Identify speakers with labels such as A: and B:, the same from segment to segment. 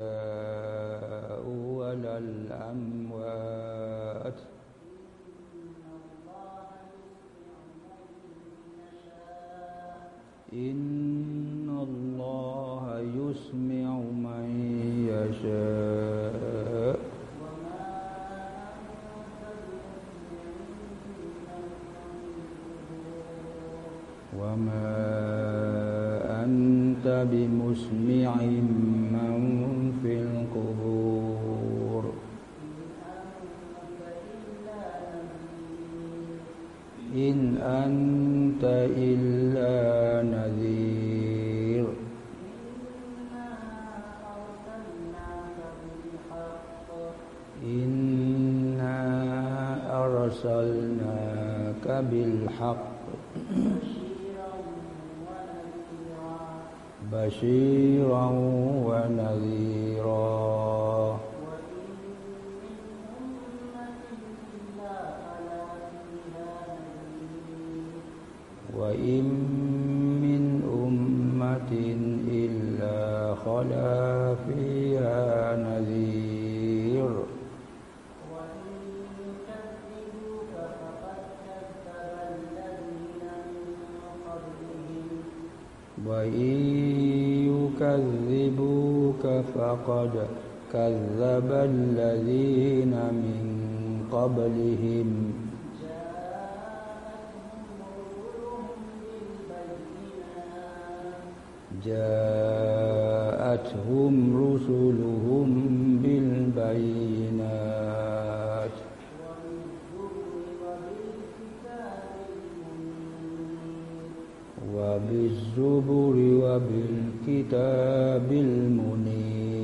A: Uh, فقد كذب الذين من قبلهم. جاءتهم رسلهم بالبينات. وبالزبر وبالكتاب المنير.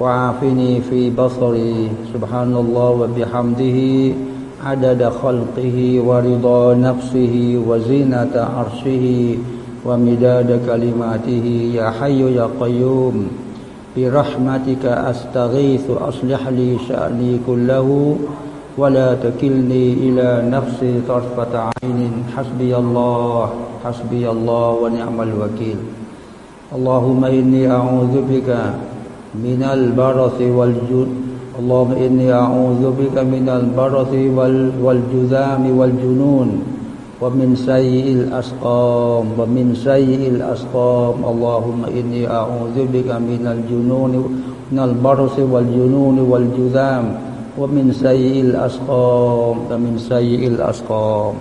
A: وعافني في بصري. سبحان الله وبحمده عدد خلقه ورضا نفسه وزينة عرشه ومداد كلماته. يا حي يا قيوم برحمتك أستغيث أصلح لي شأني كله ولا تكلني إلى نفسي طرفة عين. حسبي الله حسبي الله ونعم الوكيل. اللهم إني أعوذ بك من البرص والجد. اللهم إني أعوذ بك من البرص والجذام والجنون. ومن سيء الأسقام ومن سيء الأسقام. اللهم إني أعوذ بك من الجنون من البرص والجنون والجذام. ومن سيء الأسقام ومن سيء الأسقام.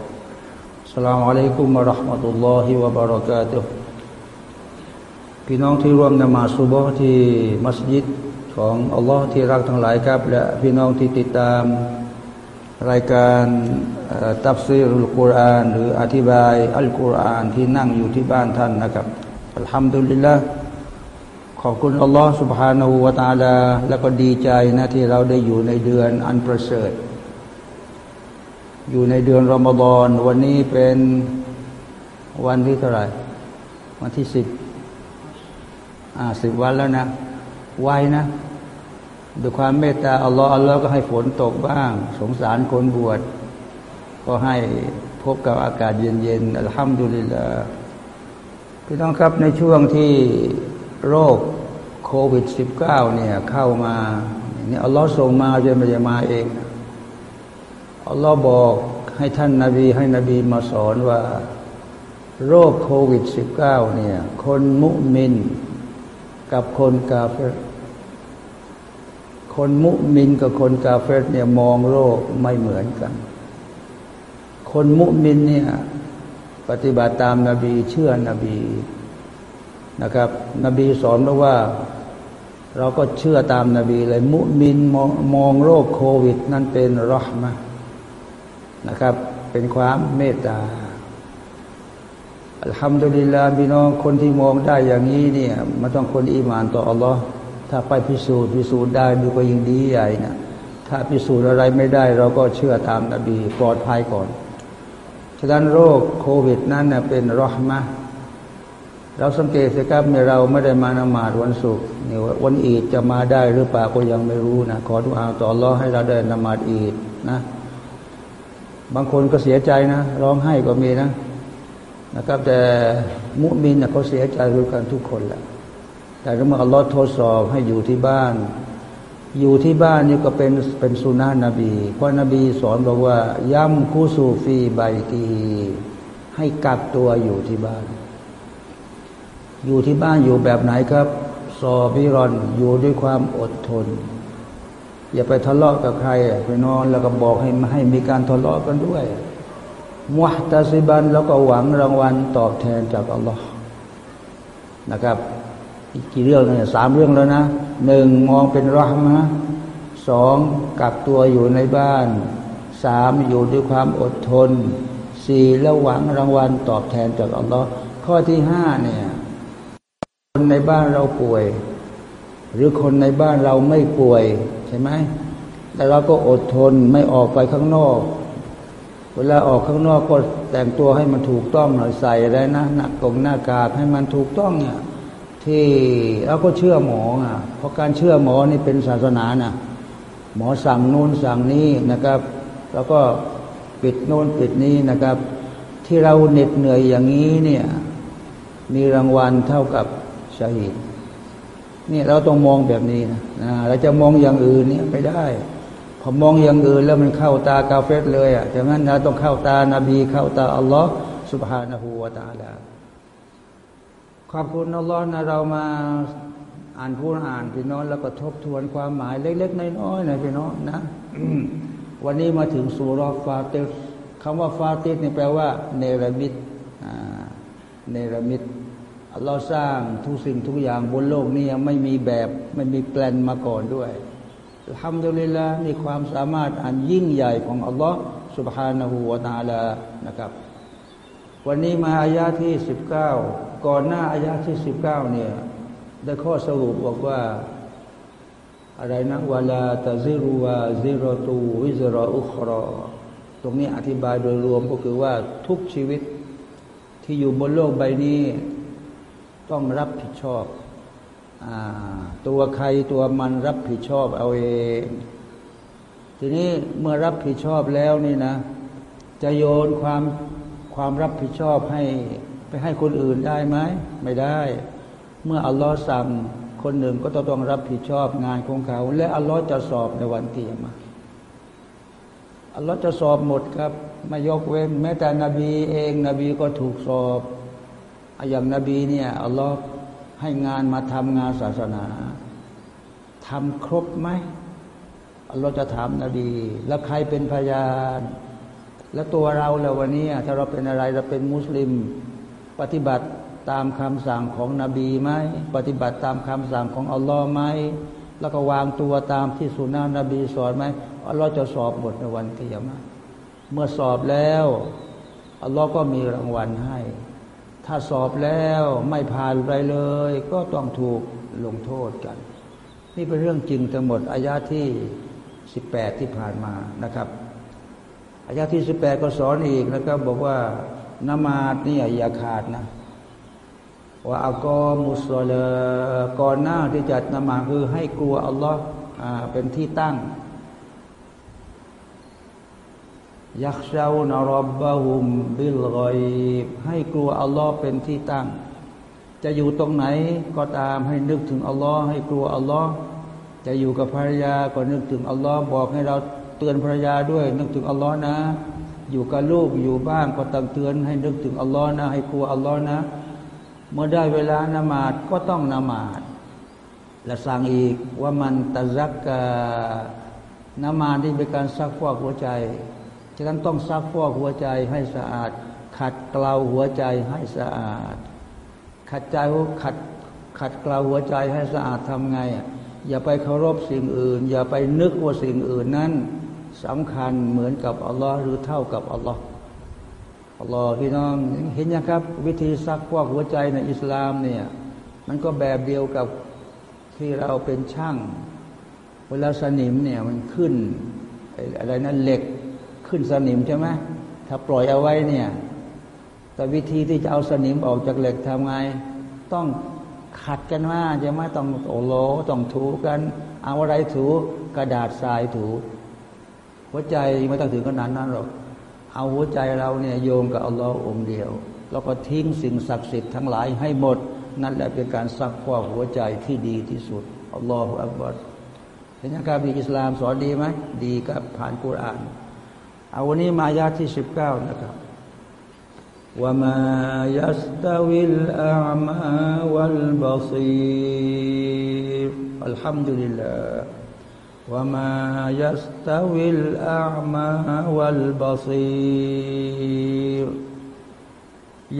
A: السلام عليكم ورحمة الله وبركاته. พี่น้องที่ร่วมนมาสุบฮ์ที่มัสยิดของอัลลอฮ์ที่รักทั้งหลายครับ และพี่น้องที่ติดตามรายการตัฟซีรุลกุรอานหรืออธิบายอัลกุรอานที่นั่งอยู่ที่บ้านท่านนะครับอัลฮัมดุลิลละขอบคุณอัลลอฮ์ سبحانه และ تعالى แล้วก็ดีใจนะที่เราได้อยู่ในเดือนอันประเสริฐ อยู่ในเดือนรอมฎอนวันนี้เป็นวันที่เท่าไหร่ วันที่สิบ อ่าสิบวันแล้วนะไวนะด้วยความเมตตาอัลลอฮ์อัลลอฮ์ก็ให้ฝนตกบ้าง สงสารคนบวชก็ให้พบกับอากาศเย็นๆอัลฮัมดุลิลลาห์พี่น้องครับในช่วงที่โรคโควิด -19 เนี่ยเข้ามาเนี่ยอัลลอฮ์ส่งมาจะไม่จะมาเองอัลลอฮ์บอกให้ท่านนาบีให้นบีมาสอนว่า โรคโควิด -19 เนี่ยคนมุมิน กับคนกาเฟรคนมุมินกับคนกาเฟรเนี่ยมองโรคไม่เหมือนกัน คนมุมินเนี่ยปฏิบัติตามนาบีเชื่อนบีนะครับ นบีสอนว่า เราก็เชื่อตามนาบีเลยมุมินมองมองโรคโควิด นั่นเป็นรหมะนะครับ เป็นความเมตตา อัลฮัมดุลิลลาห์พี่น้องคนที่มองได้อย่างนี้เนี่ยมันต้องคนอีมานต่ออัลลอฮ์ถ้าไปพิสูจน์พิสูจน์ได้ดูก็ยิ่งดีใหญ่นะถ้าพิสูจน์อะไรไม่ได้ เราก็เชื่อตามนบีปลอดภัยก่อนฉะนั้นโรคโควิดนั้นเน่ยเป็นรหมะเราสังเกตสิครับเนี่ยเราไม่ได้มานมาดวันศุกร์เนี่ยวันอีดจะมาได้หรือเปล่าก็ยังไม่รู้นะขอทุกอาต่อรอให้เราได้นมาดอีดนะ บางคนก็เสียใจนะ ร้องไห้ก็มีนะ นะครับแต่มุมินเขาเสียใจรู้กันทุกคนแหละแต่เมื่ออัลลอฮ์ทดสอบให้อยู่ที่บ้าน อยู่ที่บ้านนี่ก็เป็นเป็นสุนานะนบี เพราะนบีสอนบอกว่าย่ำคูสูฟีใบตีให้กักตัวอยู่ที่บ้าน อยู่ที่บ้านอยู่แบบไหนครับซอบิรอนอยู่ด้วยความอดทน อย่าไปทะเลาะกับใครไปนอนแล้วก็บอกให้ให้มีการทะเลาะกันด้วย มุฮตาซิบันแล้วก็หวังรางวัลตอบแทนจากอัลลอฮ์นะครับกี่เรื่องเนี่ยสามเรื่องแล้วนะหนึ่งมองเป็นรหมะสองกักตัวอยู่ในบ้านสามอยู่ด้วยความอดทนสี่แล้วหวังรางวัลตอบแทนจากอัลลอฮ์ข้อที่ห้าเนี่ย คนในบ้านเราป่วย หรือคนในบ้านเราไม่ป่วยใช่ไหมแต่เราก็อดทนไม่ออกไปข้างนอก เวลาออกข้างนอกก็แต่งตัวให้มันถูกต้องหน่อยใส่อะไรนะหน้ากงหน้ากากให้มันถูกต้องเนี่ยที่เราก็เชื่อหมออะเพราะการเชื่อหมอนี่เป็นศาสนานะหมอสั่งโน้นสั่งนี้นะครับ แล้วก็ปิดโน้นปิดนี้นะครับ ที่เราเหน็ดเหนื่อยอย่างนี้เนี่ยมีรางวัลเท่ากับชาฮิดนี่เราต้องมองแบบนี้นะนะเราจะมองอย่างอื่นเนี่ยไปได้ พอมองอย่างอื่นแล้วมันเข้าตากาเฟสเลยอะดังนั้นนะต้องเข้าตานาบี เข้าตาอัลลอฮ์สุบฮานาหูวาตาลาขอบคุณอัลลอฮ์นะเรามาอ่านพูดอ่านพี่น้องแล้วก็ทบทวนความหมายเล็กๆน้อยๆนะพี่น้องนะวันนี้มาถึงสุรฟาติสคำว่าฟาติสนี่แปลว่า เนรมิตเนรมิตเราสร้างทุกสิ่งทุกอย่างบนโลกนี้ไม่มีแบบ ไม่มีแปลนมาก่อนด้วย ทำดุลิละนี่ความสามารถอันยิ่งใหญ่ของอัลลอฮ์ سبحانه และ تعالى นะครับ วันนี้มาอายาที่สิบเก้าก่อนหน้าอายาที่สิบเก้าเนี่ย ได้ข้อสรุปบอกว่า อะไรนะวลาตาซิรุวาซิรตูวิซรออุครอ ตรงนี้อธิบายโดยรวมก็คือว่าทุกชีวิตที่อยู่บนโลกใบนี้ต้องรับผิดชอบอ ตัวใครตัวมันรับผิดชอบเอาเอง ทีนี้เมื่อรับผิดชอบแล้วนี่นะ จะโยนความความรับผิดชอบให้ไปให้คนอื่นได้ไหมไม่ได้ เมื่ออัลลอฮ์สั่งคนหนึ่งก็ต้องรับผิดชอบงานของเขา และอัลลอฮ์จะสอบในวันเตียมาอัลลอฮ์จะสอบหมดครับไม่ยกเว้น แม้แต่นบีเอง นบีก็ถูกสอบอย่างนบีเนี่ยอัลลอฮ์ ให้งานมาทำงานศาสนาทำครบไหมอัลลอฮ์จะถามนบี แล้วใครเป็นพยาน แล้วตัวเราแล้ววันนี้ถ้าเราเป็นอะไรเราเป็นมุสลิม ปฏิบัติตามคำสั่งของนบีไหมปฏิบัติตามคำสั่งของอัลลอฮ์ไหมแล้วก็วางตัวตามที่สุนานะนบีสอนไหมอัลลอฮ์จะสอบบทในวันเกียรติเมื่อสอบแล้วอัลลอฮ์ก็มีรางวัลให้ ถ้าสอบแล้วไม่ผ่านไปเลย ก็ต้องถูกลงโทษกัน นี่เป็นเรื่องจริงทั้งหมดอายาที่สิบแปดที่ผ่านมานะครับอายาที่สิบแปดก็สอนอีกนะครับ บอกว่านมาดนี่อย่าขาดนะว่าอักอมุสลก่อนหน้าที่จะนมาคือให้กลัวอัลลอฮ์เป็นที่ตั้ง ยักษ์เจ้านรบบะหุมบิลกอยให้กลัวอัลลอฮ์เป็นที่ตั้ง จะอยู่ตรงไหนก็ตามให้นึกถึงอัลลอฮ์ให้กลัวอัลลอฮ์จะอยู่กับภรรยาก็นึกถึงอัลลอฮ์บอกให้เราเตือนภรรยาด้วย นึกถึงอัลลอฮ์นะ อยู่กับลูกอยู่บ้านก็ต้องเตือนให้นึกถึงอัลลอฮ์นะ ให้กลัวอัลลอฮ์นะ เมื่อได้เวลานมาดก็ต้องนมาดและสั่งอีกว่ามันตะซักกานมาดที่เป็นการซักฟอกหัวใจ ฉะนั้นต้องซักฟอกหัวใจให้สะอาด ขัดเกลาหัวใจให้สะอาด ขัดใจขัดขัดเกลาหัวใจให้สะอาดทำไง อย่าไปเคารพสิ่งอื่น อย่าไปนึกว่าสิ่งอื่นนั้นสำคัญเหมือนกับอัลลอฮ์หรือเท่ากับอัลลอฮ์อัลลอฮ์พี่น้องเห็นยังครับ วิธีซักฟอกหัวใจในอิสลามเนี่ยมันก็แบบเดียวกับที่เราเป็นช่าง เวลาสนิมเนี่ยมันขึ้นอะไรนั้นเหล็ก ขึ้นสนิมใช่ไหมถ้าปล่อยเอาไว้เนี่ยแต่วิธีที่จะเอาสนิมออกจากเหล็กทำไง ต้องขัดกันว่าจะไหมต้องโอโลต้องถูกัน เอาอะไรถูกระดาษทรายถู หัวใจไม่ต้องถึงขนาดนั้นหรอกเอาหัวใจเราเนี่ยโยงกับอัลลอฮ์องเดียวแล้วก็ทิ้งสิ่งศักดิ์สิทธิ์ทั้งหลายให้หมด นั่นแหละเป็นการซักฟอกหัวใจที่ดีที่สุดอัลลอฮฺอักบัรเห็นไหมครับอิสลามสอนดีไหมดีกับผ่านกุรอาน เอาวันนี้มายาที่สิบเก้านะครับว่ามายัสตวิลอามาวัลบาซีรอัลฮัมดุลิลลาห์ว่ามายัสตวิลอามาวัลบาซีร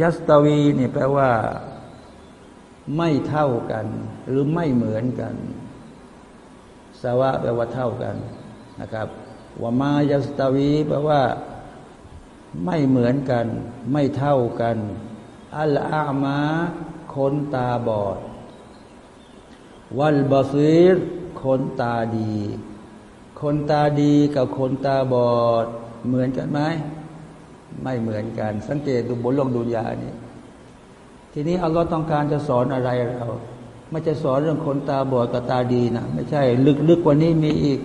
A: ยัสตวีนี่แปลว่า ไม่เท่ากัน หรือไม่เหมือนกันสวะแปลว่าเท่ากันนะครับ ว่ามายัสตาวีแปลว่า ไม่เหมือนกัน ไม่เท่ากัน อัลอามาคนตาบอด วัลบาซีรคนตาดี คนตาดีกับคนตาบอด เหมือนกันไหมไม่เหมือนกัน สังเกตดูบนโลกดุนยานี่ทีนี้อัลลอฮ์ต้องการจะสอนอะไรเรา ไม่จะสอนเรื่องคนตาบอดกับตาดีนะ ไม่ใช่ ลึกๆกว่านี้มีอีก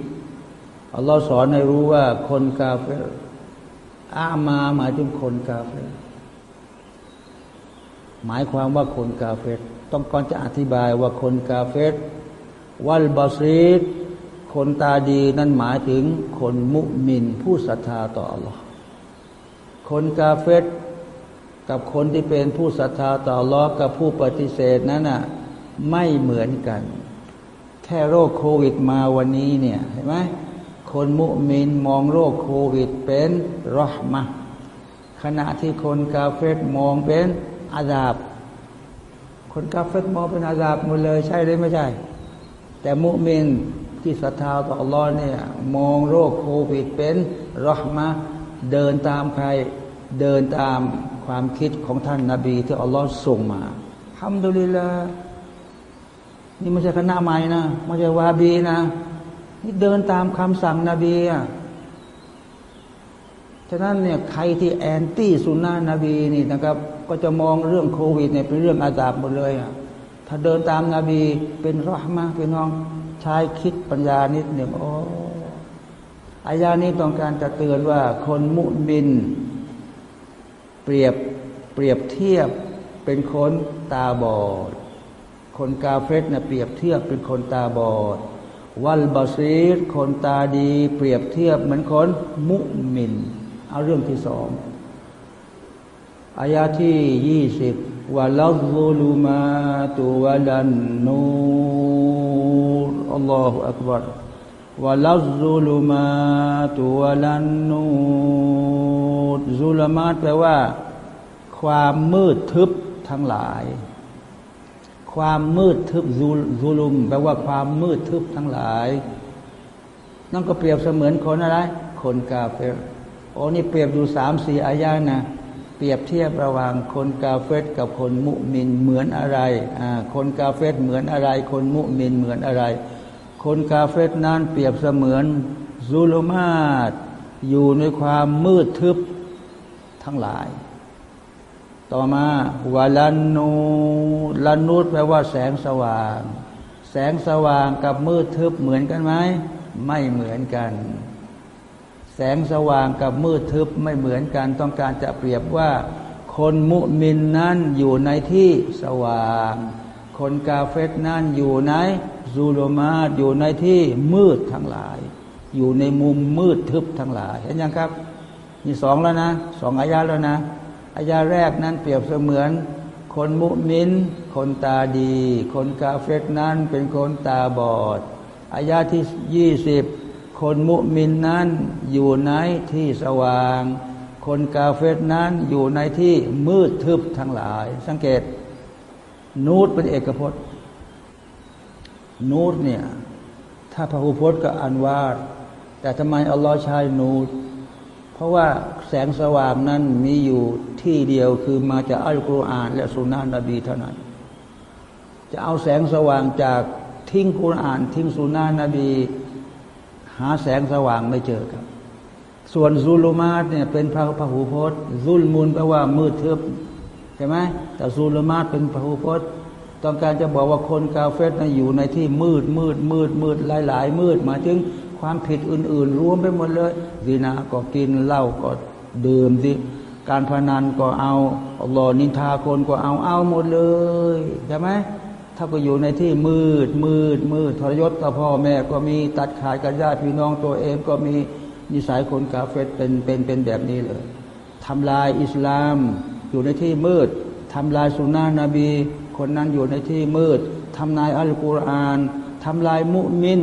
A: อัลลอฮ์สอนให้รู้ว่าคนกาเฟรอามาหมายถึงคนกาเฟรหมายความว่าคนกาเฟรต้องก่อนจะอธิบายว่าคนกาเฟรวัลบาซีดคนตาดีนั่นหมายถึงคนมุมินผู้ศรัทธาต่ออัลลอฮ์คนกาเฟรกับคนที่เป็นผู้ศรัทธาต่ออัลลอฮ์กับผู้ปฏิเสธนั้นน่ะไม่เหมือนกัน แค่โรคโควิดมาวันนี้เนี่ยเห็นไหม คนมุมินมองโรคโควิดเป็นรหมะขณะที่คนกาเฟตมองเป็นอาดาบ คนกาเฟตมองเป็นอาดาบหมดเลยใช่หรือไม่ใช่ แต่มุมินที่ศรัทธาต่ออัลลอฮ์เนี่ยมองโรคโควิดเป็นรหมะเดินตามใครเดินตามความคิดของท่านนาบีที่อัลลอฮ์ส่งมาทำดุลิละนี่ไม่ใช่คณะใหม่นะไม่ใช่วาบีนะ นี่เดินตามคำสั่งนบีอะฉะนั้นเนี่ยใครที่แอนตี้สุนนะนบีนี่นะครับ ก็จะมองเรื่องโควิดเนี่ยเป็นเรื่องอาดาบหมดเลยอะถ้าเดินตามนาบีเป็นรหมาเป็นน้องชายคิดปัญญานิดหนึ่งโอ้อายานี้ต้องการจะเตือนว่าคนมุบิน เปรียบเปรียบเทียบเป็นคนตาบอด คนกาเฟสเนี่ยเปรียบเทียบเป็นคนตาบอด วัลบาซีรคนตาดี เปรียบเทียบเหมือนคนมุมิน เอาเรื่องที่สองอายาที่ยี่สิบวะลัซุลูมาตุวะลันนูอัลลอฮฺอักบารวะลัซุลูมาตุวะลันนูซุลมาตแปลว่า ความมืดทึบทั้งหลาย ความมืดทึบซูลุมแปลว่าความมืดทึบทั้งหลาย นั่นก็เปรียบเสมือนคนอะไร คนกาเฟรโอ้นี่เปรียบอยู่สามสี่อายานะเปรียบเทียบระหว่างคนกาเฟรกับคนมุมินเหมือนอะไรอ่าคนกาเฟรเหมือนอะไร คนมุมินเหมือนอะไร คนกาเฟรนั้นเปรียบเสมือนซูลุมาตอยู่ในความมืดทึบทั้งหลาย ต่อมาวาลันนูลันนูดแปลว่าแสงสว่าง แสงสว่างกับมืดทึบเหมือนกันไหมไม่เหมือนกัน แสงสว่างกับมืดทึบไม่เหมือนกัน ต้องการจะเปรียบว่า คนมุมินนั้นอยู่ในที่สว่าง คนกาเฟตนั้นอยู่ในซูโลมาดอยู่ในที่มืดทั้งหลาย อยู่ในมุมมืดทึบทั้งหลาย เห็นยังครับ มีสองแล้วนะสองอายาแล้วนะ อายาแรกนั้นเปรียบเสมือน คนมุมิน คนตาดี คนกาเฟตนั้นเป็นคนตาบอดอายาที่ยี่สิบคนมุมินนั้นอยู่ในที่สว่าง คนกาเฟตนั้นอยู่ในที่มืดทึบทั้งหลาย สังเกต นูตเป็นเอกพจน์ นูตเนี่ยถ้าพระอุพจน์ก็อันวาดแต่ทำไมอัลลอฮ์ใช้นูต ราะว่าแสงสว่างนั้นมีอยู่ที่เดียวคือมาจากอัลกุรอาน และสุนนะนบีเท่านั้น จะเอาแสงสว่างจากทิ้งกุรอาน ทิ้งสุนนะนบี หาแสงสว่างไม่เจอครับ ส่วนซูลูมาตเนี่ยเป็นพระพหูพจน์ซุลมุนแปลว่ามืดทึบใช่ไหมแต่ซูลูมาตเป็นพหูพจน์ต้องการจะบอกว่าคนกาเฟตนะอยู่ในที่มืดมืดมืดมืดหลายหลายมืดมาถึง ความผิดอื่น ๆ รวมไปหมดเลยดีนาก็กินเหล้าก็ดื่มสิการพนันก็เอาหลอนินทาคนก็เอาเอาหมดเลยใช่ไหมถ้าก็อยู่ในที่มืด มืด มืดทรยศต่อพ่อแม่ก็มีตัดขาดกันญาติพี่น้องตัวเองก็มีนิสัยคนกาเฟตเป็นเป็นเป็นแบบนี้เลยทำลายอิสลามอยู่ในที่มืดทำลายสุนนะนบี คนนั้นอยู่ในที่มืดทำลายอัลกุรอานทำลายมุมิน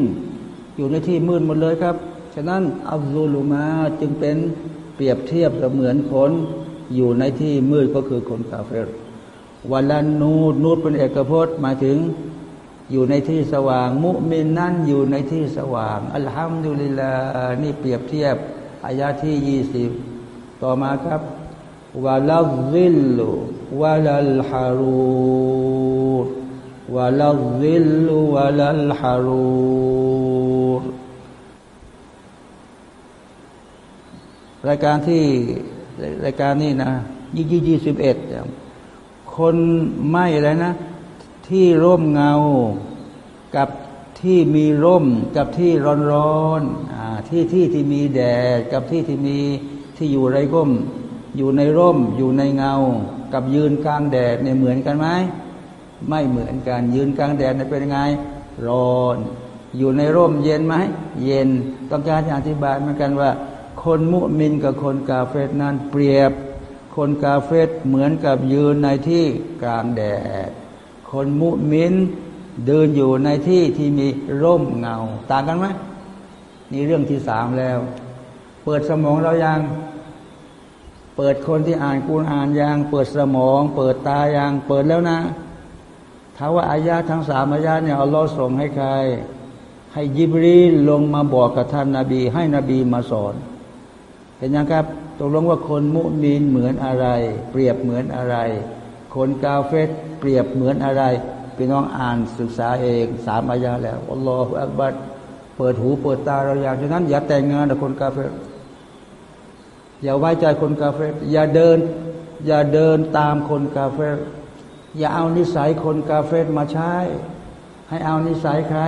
A: อยู่ในที่มืดหมดเลยครับ ฉะนั้นอัลซูลุมาจึงเป็นเปรียบเทียบเสมือนคนอยู่ในที่มืดก็คือคนกาเฟรวันละนูดนูดเป็นเอกพจน์มาถึงอยู่ในที่สว่าง มุมินนั่นอยู่ในที่สว่าง อัลฮัมดุลิลลานี่เปรียบเทียบอายาที่ยี่สิบต่อมาครับวะลาซิลวะลัลฮารูะลาซิลวะลัลฮารูรายการที่รายการนี้นะยี่ยี่ยี่สิบเอ็ดคนไม่อะไรนะ ที่ร่มเงากับที่มีร่มกับที่ร้อนร้อนที่ที่ที่มีแดดกับที่ที่มีที่อยู่ไรก้มอยู่ในร่ม อยู่ในเงา กับยืนกลางแดดเนี่ยเหมือนกันไหม ไม่เหมือนกัน ยืนกลางแดดเป็นไงร้อนอยู่ในร่มเย็นไหมเย็นต้องการจะอธิบายเหมือนกันว่า คนมุมินกับคนกาเฟตนั้นเปรียบ คนกาเฟตเหมือนกับยืนในที่กลางแดด คนมุมินเดินอยู่ในที่ที่มีร่มเงา ต่างกันไหมนี่เรื่องที่สามแล้ว เปิดสมองเรายัง เปิดคนที่อ่านกุณอ่านยัง เปิดสมอง เปิดตายัง เปิดแล้วนะ ถ้าว่าอายาทั้งสามอายาเนี่ยอัลลอฮ์ส่งให้ใคร ให้ยิบรีลงมาบอกกับท่านนาบี ให้นบีมาสอน เห็นยังครับตกลงว่าคนมุมีนเหมือนอะไร เปรียบเหมือนอะไร คนกาเฟตเปรียบเหมือนอะไรพี่น้องอ่านศึกษาเองสามอายาแล้วอัลลอฮฺอักบัดเปิดหูเปิดตาเราอย่างฉะนั้น อย่าแต่งงานกับคนกาเฟตอย่าไว้ใจคนกาเฟตอย่าเดิน อย่าเดินตามคนกาเฟต อย่าเอานิสัยคนกาเฟตมาใช้ ให้เอานิสัยใคร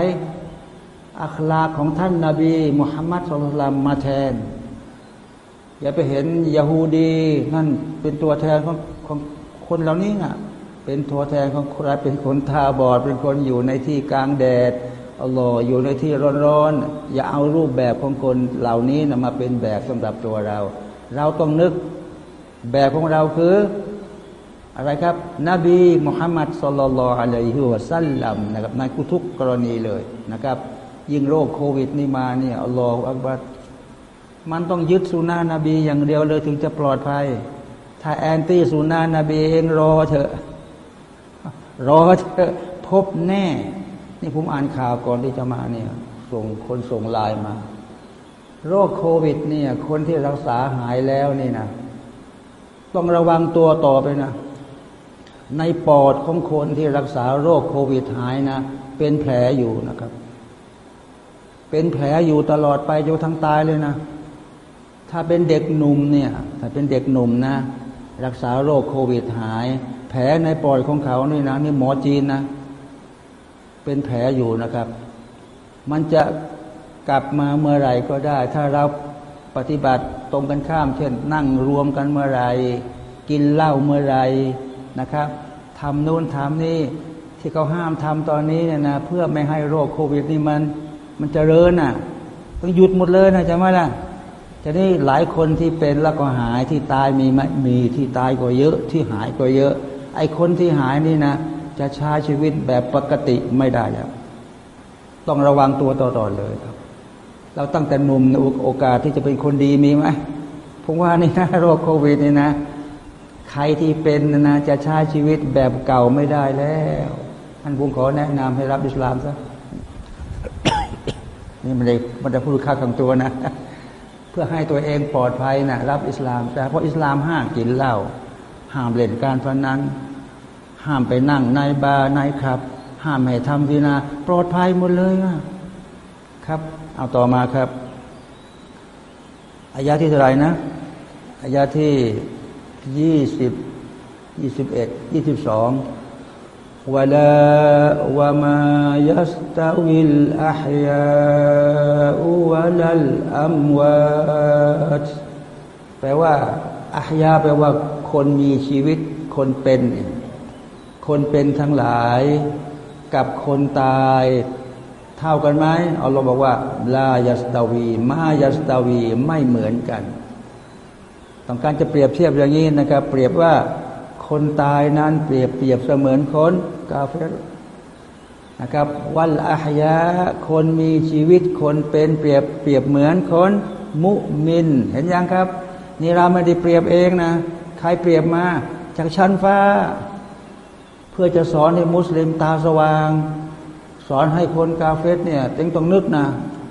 A: อัคลาของท่านนาบีมุฮัมมัดสุลตัมมาแทน อย่าไปเห็นยาฮูดีนั่นเป็นตัวแทนของของคนเหล่านี้น่ะเป็นตัวแทนของใครเป็นคนทาบอด เป็นคนอยู่ในที่กลางแดดอัลลอฮ์อยู่ในที่ร้อนๆอย่าเอารูปแบบของคนเหล่านี้นะมาเป็นแบบสำหรับตัวเรา เราต้องนึกแบบของเราคือ อะไรครับ นบีมุฮัมมัดสุลลัลอะลัยฮิวะสัลลัมนะครับในทุกกรณีเลยนะครับ ยิ่งโรคโควิดนี่มาเนี่ยอัลลอฮฺอักบัรมันต้องยึดสุนานะบีอย่างเดียวเลยถึงจะปลอดภัย ถ้าแอนตี้สุนานะบีเองรอเถอะ รอเถอะพบแน่ นี่ผมอ่านข่าวก่อนที่จะมาเนี่ย ส่งคนส่งไลน์มา โรคโควิด เนี่ย คนที่รักษาหายแล้วนี่นะต้องระวังตัวต่อไปนะ ในปอดของคนที่รักษาโรคโควิดหายนะ เป็นแผลอยู่นะครับ เป็นแผลอยู่ตลอดไปจนทั้งตายเลยนะ ถ้าเป็นเด็กหนุ่มเนี่ย ถ้าเป็นเด็กหนุ่มนะ รักษาโรคโควิดหาย แผลในปอดของเขานี่นะนี่หมอจีนนะ เป็นแผลอยู่นะครับ มันจะกลับมาเมื่อไหร่ก็ได้ ถ้าเราปฏิบัติตรงกันข้าม เช่น นั่งรวมกันเมื่อไหร่กินเหล้าเมื่อไหร่ นะครับทำนู่นทำนี่ที่เขาห้ามทำตอนนี้เนี่ยนะเพื่อไม่ให้โรคโควิดนี่มันมันจเจริญอะต้องหยุดหมดเลยนะจะไหมล่ะจะได้หลายคนที่เป็นแล้วก็หายที่ตายมีไหมมีที่ตายก็เยอะที่หายก็เยอะ ไอ้คนที่หายนี่นะ จะใช้ชีวิตแบบปกติไม่ได้แล้วต้องระวังตัวต่อๆเลยครับ เราตั้งแต่หนุ่มโอกาสที่จะเป็นคนดีมีไหมผมว่านี่นะโรคโควิดนี่นะ ใครที่เป็นนะจะใช้ชีวิตแบบเก่าไม่ได้แล้วท่านผมขอแนะนำให้รับอิสลามซะนี่มันได้มันจะพูดค่าของตัวนะ เพื่อให้ตัวเองปลอดภัยนะรับอิสลามแต่เพราะอิสลามห้ามกินเหล้าห้ามเล่นการพนันห้ามไปนั่งในบาร์ในครับ ห้ามให้ทำวินาปลอดภัยหมดเลยครับ เอาต่อมาครับอายาที่เท่าไหร่นะอายาที่ ยี่สิบยี่สิบเอ็ดยี่สิบสองวลาวะมายัสตวิลอัพยาวลัลอัมวัตแปลว่าอัพยาแปลว่าคนมีชีวิตคนเป็น คนเป็นทั้งหลาย กับคนตายเท่ากันไหมเอาเราบอกว่าลายัสตวี มายัสตวีไม่เหมือนกัน ต้องการจะเปรียบเทียบอย่างนี้นะครับ เปรียบว่าคนตายนั้นเปรียบเปรียบเสมือนคนกาเฟรนะครับวัลอาฮยะคนมีชีวิตคนเป็นเปรียบเปรียบเหมือนคนมุมิน เห็นยังครับ นี่เราไม่ได้เปรียบเองนะ ใครเปรียบมา จากชั้นฟ้า เพื่อจะสอนให้มุสลิมตาสว่าง สอนให้คนกาเฟสเนี่ยต้องต้องนึกนะ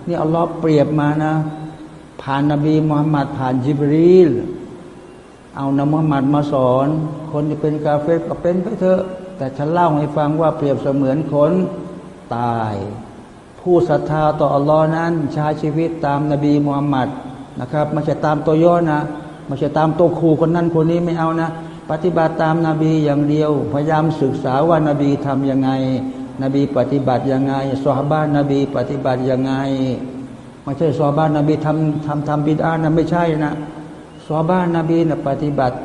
A: นี่อัลลอฮ์เปรียบมานะ ผ่านนบีมุฮัมมัดผ่านจิบรีล เอานมุฮัมมัดมาสอน คนที่เป็นกาเฟสก็เป็นไปเถอะ แต่ฉันเล่าให้ฟังว่าเปรียบเสมือนคนตาย ผู้ศรัทธาต่ออัลลอฮ์นั้นใช้ชีวิตตามนบีมุฮัมมัดนะครับไม่ใช่ตามตัวย่อนะไม่ใช่ตามตัวครูคนนั้นคนนี้ไม่เอานะ ปฏิบัติตามนาบีอย่างเดียว พยายามศึกษาว่านาบีทํำยังไง นบีปฏิบัติยังไงสฮาบ้านนบีปฏิบัติยังไงไม่ใช่สฮาบ้านนบีทำทำทำบิดานะไม่ใช่นะ อบ้านนบีนะปฏิบัติ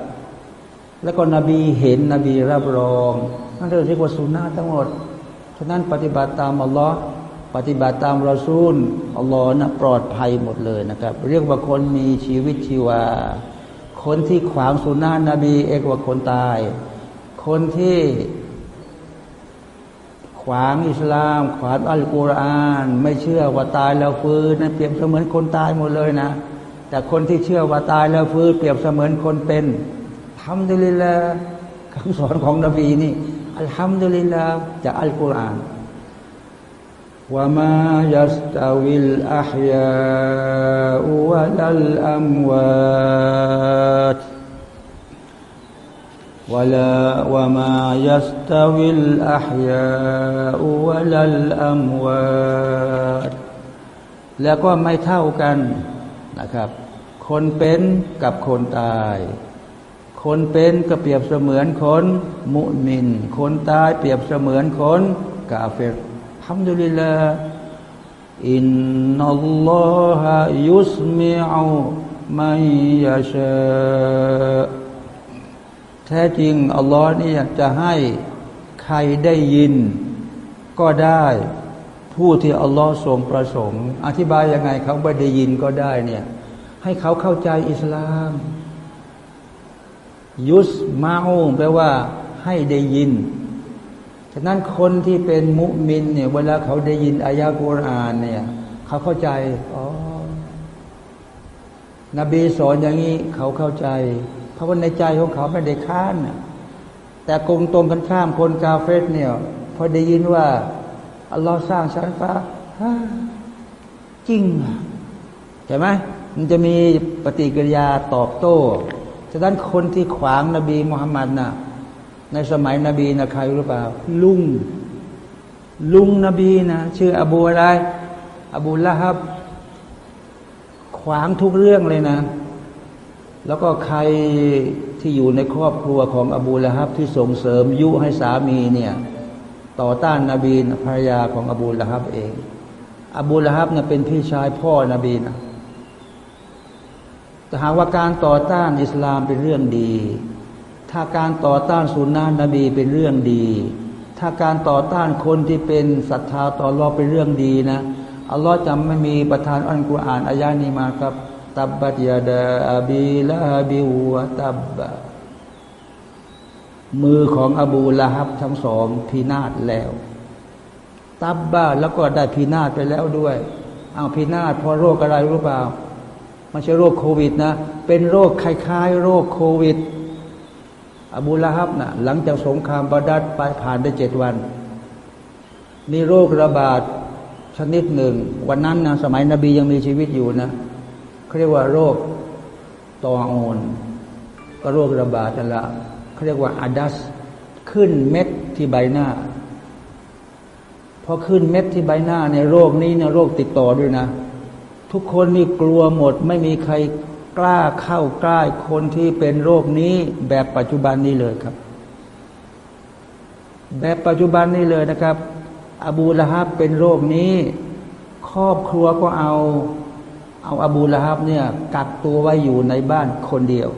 A: แล้วก็นบีเห็นนบีรับรองนั่นเรียกว่าสุนนะทั้งหมดฉะนั้นปฏิบัติตามอัลลอฮ์ปฏิบัติตามรอซูลอัลลอฮ์นะปลอดภัยหมดเลยนะครับ เรียกว่าคนมีชีวิตชีวา คนที่ขวางสุนนะนบี เอกว่าคนตาย คนที่ขวางอิสลาม ขวางอัลกุรอาน ไม่เชื่อว่าตายแล้วฟื้นนั่นเปรียบเสมือนคนตายหมดเลยนะ แต่คนที่เชื่อว่าตายแล้วฟื้นเปรียบเสมือนคนเป็นทำดุลิลละคำสอนของนบีนี่อัลฮัมดุลิลละจากอัลกุรอานว่ามายัสตาวิลอัพยาวะลัลอัมวาต ولا وما يستوي الأحياء ولا الأموات แล้วก็ไม่เท่ากัน นะครับ คนเป็นกับคนตาย คนเป็นก็เปรียบเสมือนคนมุมิน คนตายเปรียบเสมือนคนกาเฟรทำดุลิลาอินนัลลอฮะยุสมิอูมัยยาชาแท้จริง อัลลอฮ์นี่จะให้ใครได้ยินก็ได้ ผู้ที่อัลลอฮ์ทรงประสงค์ อธิบายยังไงเขาไม่ได้ยินก็ได้เนี่ย ให้เขาเข้าใจอิสลาม ยุสมาอูแปลว่า ให้ได้ยินฉะนั้นคนที่เป็นมุมินเนี่ยเวลาเขาได้ยินอายะกุรอานเนี่ย เขาเข้าใจอ๋อนบีสอนอย่างนี้เขาเข้าใจ เพราะว่าในใจของเขาไม่ได้ค้านแต่กงตรงกันข้ามคนกาเฟสเนี่ยพอได้ยินว่า อัลลอฮ์สร้างชั้นฟ้าจริงใช่ไหมมันจะมีปฏิกิริยาตอบโต้ฉะนั้นคนที่ขวางนบีมุฮัมมัดนะในสมัยนบีนะใครรู้เปล่า ลุง ลุงนบีนะชื่ออบูอะไร อบูละฮับ ขวางทุกเรื่องเลยนะ แล้วก็ใครที่อยู่ในครอบครัวของอบูละฮับที่ส่งเสริมยุให้สามีเนี่ย ต่อต้านนาบีภรรยาของอบูละฮับเอง อบูละฮับนะเป็นพี่ชายพ่อนบีนะแต่หากว่าการต่อต้านอิสลามเป็นเรื่องดี ถ้าการต่อต้านสุนนะนบีเป็นเรื่องดี ถ้าการต่อต้านคนที่เป็นศรัทธาต่อรอเป็นเรื่องดีนะอัลลอฮ์จำไม่มีประทานอัลกุรอานอายานี้มาครับตับบัตยาดาบีลาบิวตับบะ มือของอบูละฮับทั้งสองพินาศแล้ว ตับบ้าแล้วก็ได้พินาศไปแล้วด้วยเอาพินาศเพราะโรคอะไรรู้เปล่าไม่ใช่โรคโควิดนะ เป็นโรคคล้ายๆ โรคโควิด อบูละฮับนะหลังจากสงครามบาดัดไปผ่านได้เจ็ดวัน มีโรคระบาดชนิดหนึ่ง วันนั้นนะสมัยนบียังมีชีวิตอยู่นะเขาเรียกว่าโรคตอโอนก็โรคระบาดนั่นละ เขาเรียกว่าอาดัส ขึ้นเม็ดที่ใบหน้า พอขึ้นเม็ดที่ใบหน้าในโรคนี้เนี่ยโรคติดต่อด้วยนะ ทุกคนนี่กลัวหมด ไม่มีใครกล้าเข้าใกล้คนที่เป็นโรคนี้แบบปัจจุบันนี้เลยครับ แบบปัจจุบันนี้เลยนะครับ อบูละฮับเป็นโรคนี้ ครอบครัวก็เอาเอาอบูละฮับเนี่ยกักตัวไว้อยู่ในบ้านคนเดียว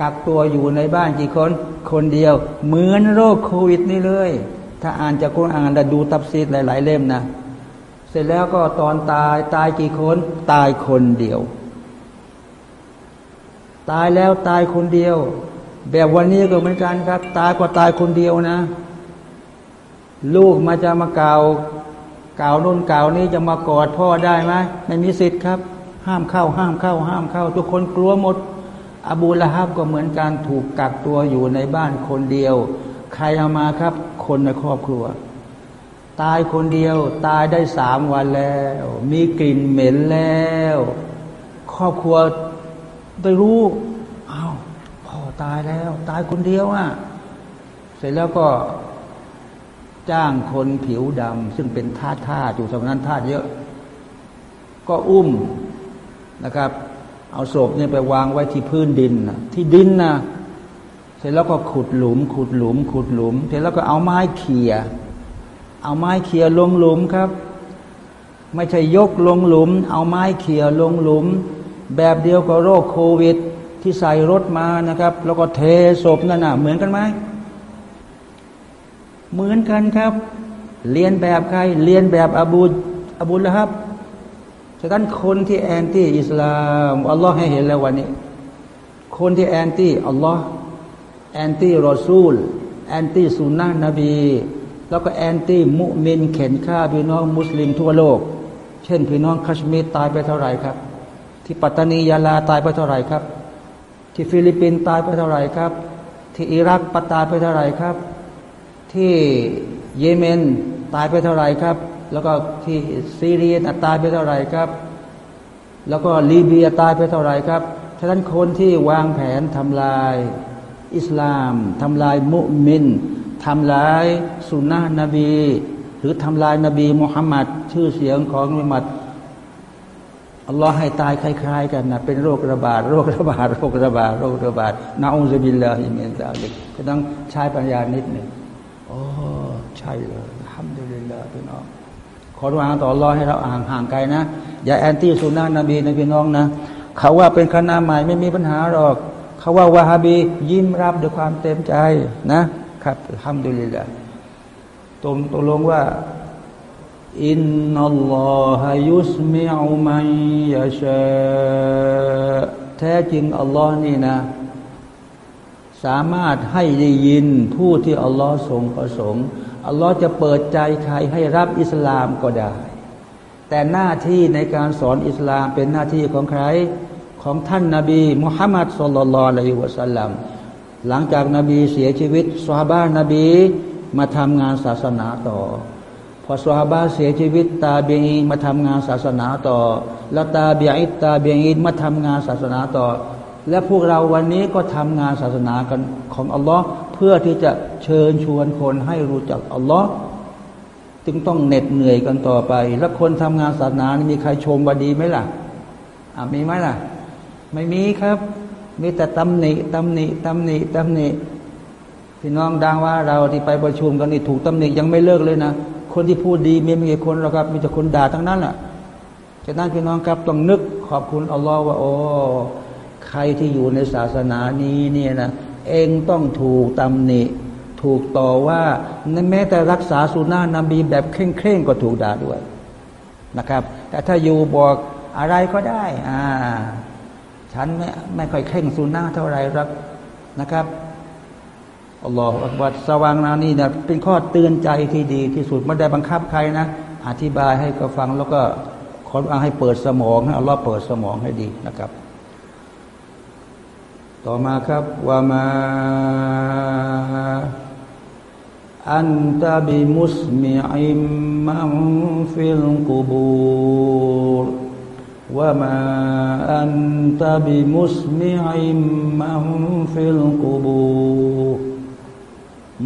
A: กักตัวอยู่ในบ้านกี่คน คนเดียว เหมือนโรคโควิดนี่เลย ถ้าอ่านจากคุรานและดูตับซีดหลาย ๆ เล่มนะ เสร็จแล้วก็ตอนตายตายกี่คน ตายคนเดียว ตายแล้วตายคนเดียว แบบวันนี้ก็เหมือนกันครับ ตายกว่าตายคนเดียวนะ ลูกมาจะมากล่าวกล่าวนู่นกล่าวนี้จะมากอดพ่อได้ไหมไม่มีสิทธิ์ครับ ห้ามเข้าห้ามเข้า ห้ามเข้า ทุกคนกลัวหมด อบูละฮับก็เหมือนการถูกกักตัวอยู่ในบ้านคนเดียว ใครเอามาครับ คนในครอบครัว ตายคนเดียว ตายได้สามวันแล้ว มีกลิ่นเหม็นแล้ว ครอบครัวไปรู้อา้าวพ่อตายแล้ว ตายคนเดียวอะ เสร็จแล้วก็จ้างคนผิวดำซึ่งเป็นทาสทาสอยู่สมัยนั้นทาสเยอะ ก็อุ้มนะครับ เอาศพเนี่ยไปวางไว้ที่พื้นดินนะที่ดินนะเสร็จแล้วก็ขุดหลุม ขุดหลุม ขุดหลุม เสร็จแล้วก็เอาไม้เขี่ยเอาไม้เขี่ยลงหลุมครับ ไม่ใช่ยกลงหลุม เอาไม้เขี่ยลงหลุม แบบเดียวกับโรคโควิด ที่ใส่รถมานะครับ แล้วก็เทศพนั่นน่ะเหมือนกันไหมเหมือนกันครับ เรียนแบบใคร เรียนแบบอบูอบูละครับ ฉะนั้นคนที่แอนตี้อิสลามอัลลอฮ์ให้เห็นแล้ววันนี้ คนที่แอนตี้อัลลอฮ์แอนตี้รอซูล แอนตี้สุนนะนบี แล้วก็ anti มุมินเข่นฆ่าพี่น้องมุสลิมทั่วโลก เช่นพี่น้องแคชเมียร์ตายไปเท่าไหร่ครับ ที่ปัตตานียะลาตายไปเท่าไหร่ครับ ที่ฟิลิปปินส์ตายไปเท่าไหร่ครับ ที่อิรักตายไปเท่าไหร่ครับ ที่เยเมนตายไปเท่าไหร่ครับ แล้วก็ที่ซีเรียตายไปเท่าไหร่ครับ แล้วก็ลีเบียตายไปเท่าไหร่ครับฉะนั้นคนที่วางแผนทำลายอิสลามทำลายมุมินทำลายสุนนะนบี หรือทำลายนบีมุฮัมมัดชื่อเสียงของมุฮัมมัดอัลลอฮ์ให้ตายคล้าย ๆ กันนะเป็นโรคระบาด โรคระบาด โรคระบาด โรคระบาดنعوذ بالله من ذلك ก็ต้องใช้ปัญญานิดหนึ่งโอ้ใช่เลยทำดีเลยละพี่น้อง ขอดุอาต่ออัลลอฮ์ให้เราห่างห่างไกลนะ อย่า anti สุนนะนบีนะพี่น้องนะ เขาว่าเป็นคณะใหม่ไม่มีปัญหาหรอก เขาว่าวาฮาบียิ้มรับด้วยความเต็มใจนะครับทำดุลิละตรงตกลงว่าอินนัลลอฮะยุสมิอุมัยยาชาแท้จริงอัลลอฮ์นี่นะ สามารถให้ได้ยินผู้ที่อัลลอฮ์ทรงประสงค์ อัลลอฮ์จะเปิดใจใครให้รับอิสลามก็ได้ แต่หน้าที่ในการสอนอิสลามเป็นหน้าที่ของใครของท่านนาบีมุฮัมมัดสุลลัลอะลัยฮิวะสัลลัมหลังจากนาบีเสียชีวิตสฮาบานาบีมาทำงานศาสนาต่อ พอสฮาบาเสียชีวิต ตาเบียอินมาทำงานศาสนาต่อ แล้วตาเบียอิตตาเบียอินมาทำงานศาสนาต่อ และพวกเราวันนี้ก็ทำงานศาสนากันของอัลลอฮ์ เพื่อที่จะเชิญชวนคนให้รู้จักอัลลอฮ์จึงต้องเหน็ดเหนื่อยกันต่อไป แล้วคนทำงานศาสนามีใครชมว่าดีไหมล่ะอ่ามีไหมล่ะ ไม่มีครับ มีแต่ตำหนิตำหนิตำหนิตำหนิพี่น้องดังว่าเราที่ไปประชุมกันนี่ถูกตำหนิยังไม่เลิกเลยนะคนที่พูดดีมีไม่กี่คนหรอกครับ มีแต่คนด่าทั้งนั้นแหละจะนั่นพี่น้องครับต้องนึกขอบคุณอัลลอฮ์ว่าโอ้ใครที่อยู่ในศาสนานี้เนี่ยนะ เองต้องถูกตำหนิ ถูกต่อว่าแม้แต่รักษาสุนานะนบีแบบเคร่งเคร่งก็ถูกด่าด้วยนะครับ แต่ถ้าอยู่บอกอะไรก็ได้ อ่า ฉันไม่ไม่ค่อยเคร่งสุนาเท่าไรรักนะครับอัลลอฮฺอักบัดสว่างนานี่นี่ยเป็นข้อเตือนใจที่ดีที่สุดไม่ได้บังคับใครนะ อธิบายให้ก็ฟังแล้วก็ขอให้เปิดสมองให้อัลลอฮ์เปิดสมองให้ดีนะครับ ต่อมาครับوما أنت بمسمع من في القبور وما أنت بمسمع من في القبو ر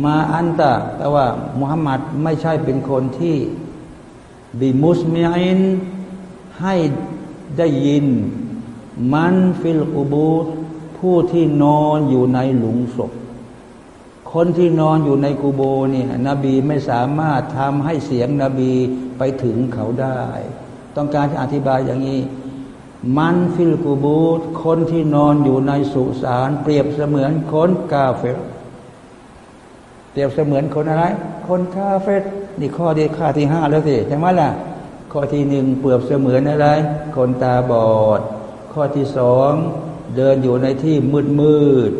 A: وما أنت แต่ว่ามุฮัมมัดไม่ใช่เป็นคนที่بمسمعให้ได้ยิน มันฟิลกุบูร ผู้ที่นอนอยู่ในหลุมศพ คนที่นอนอยู่ในกูโบเนี่ยนบีไม่สามารถทำให้เสียงนบีไปถึงเขาได้ ต้องการจะอธิบายอย่างนี้ มันฟิลกูบูตคนที่นอนอยู่ในสุสานเปรียบเสมือนคนกาเฟรเปรียบเสมือนคนอะไร คนกาเฟรนี่ข้อที่ข้าที่ห้าแล้วสิใช่ไหมล่ะ ข้อที่หนึ่งเปรียบเสมือนอะไร คนตาบอด ข้อที่สอง เดินอยู่ในที่มืดมืด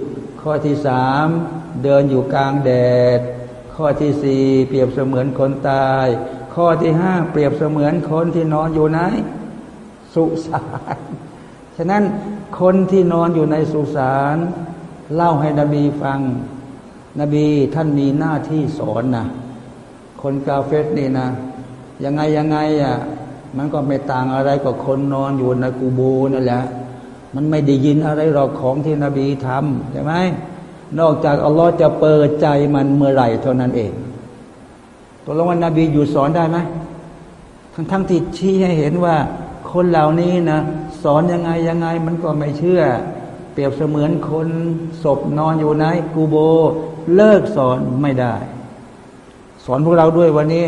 A: ข้อที่สามเดินอยู่กลางแดด ข้อที่สี่เปรียบเสมือนคนตาย ข้อที่ห้าเปรียบเสมือนคนที่นอนอยู่ในสุสานฉะนั้นคนที่นอนอยู่ในสุสานเล่าให้นบีฟัง นบีท่านมีหน้าที่สอนนะคนกาเฟสนี่นะยังไงยังไงอะมันก็ไม่ต่างอะไรกับคนนอนอยู่ในกูโบนั่นแหละ มันไม่ได้ยินอะไรหรอกของที่นบีทำใช่ไหมนอกจากอัลลอฮ์จะเปิดใจมันเมื่อไหร่เท่านั้นเองตัวลงวันนบีอยู่สอนได้ไหมทั้งทั้งที่ชี้ให้เห็นว่า คนเหล่านี้นะสอนยังไงยังไงมันก็ไม่เชื่อ เปรียบเสมือนคนศพนอนอยู่ในกูโบ เลิกสอนไม่ได้ สอนพวกเราด้วยวันนี้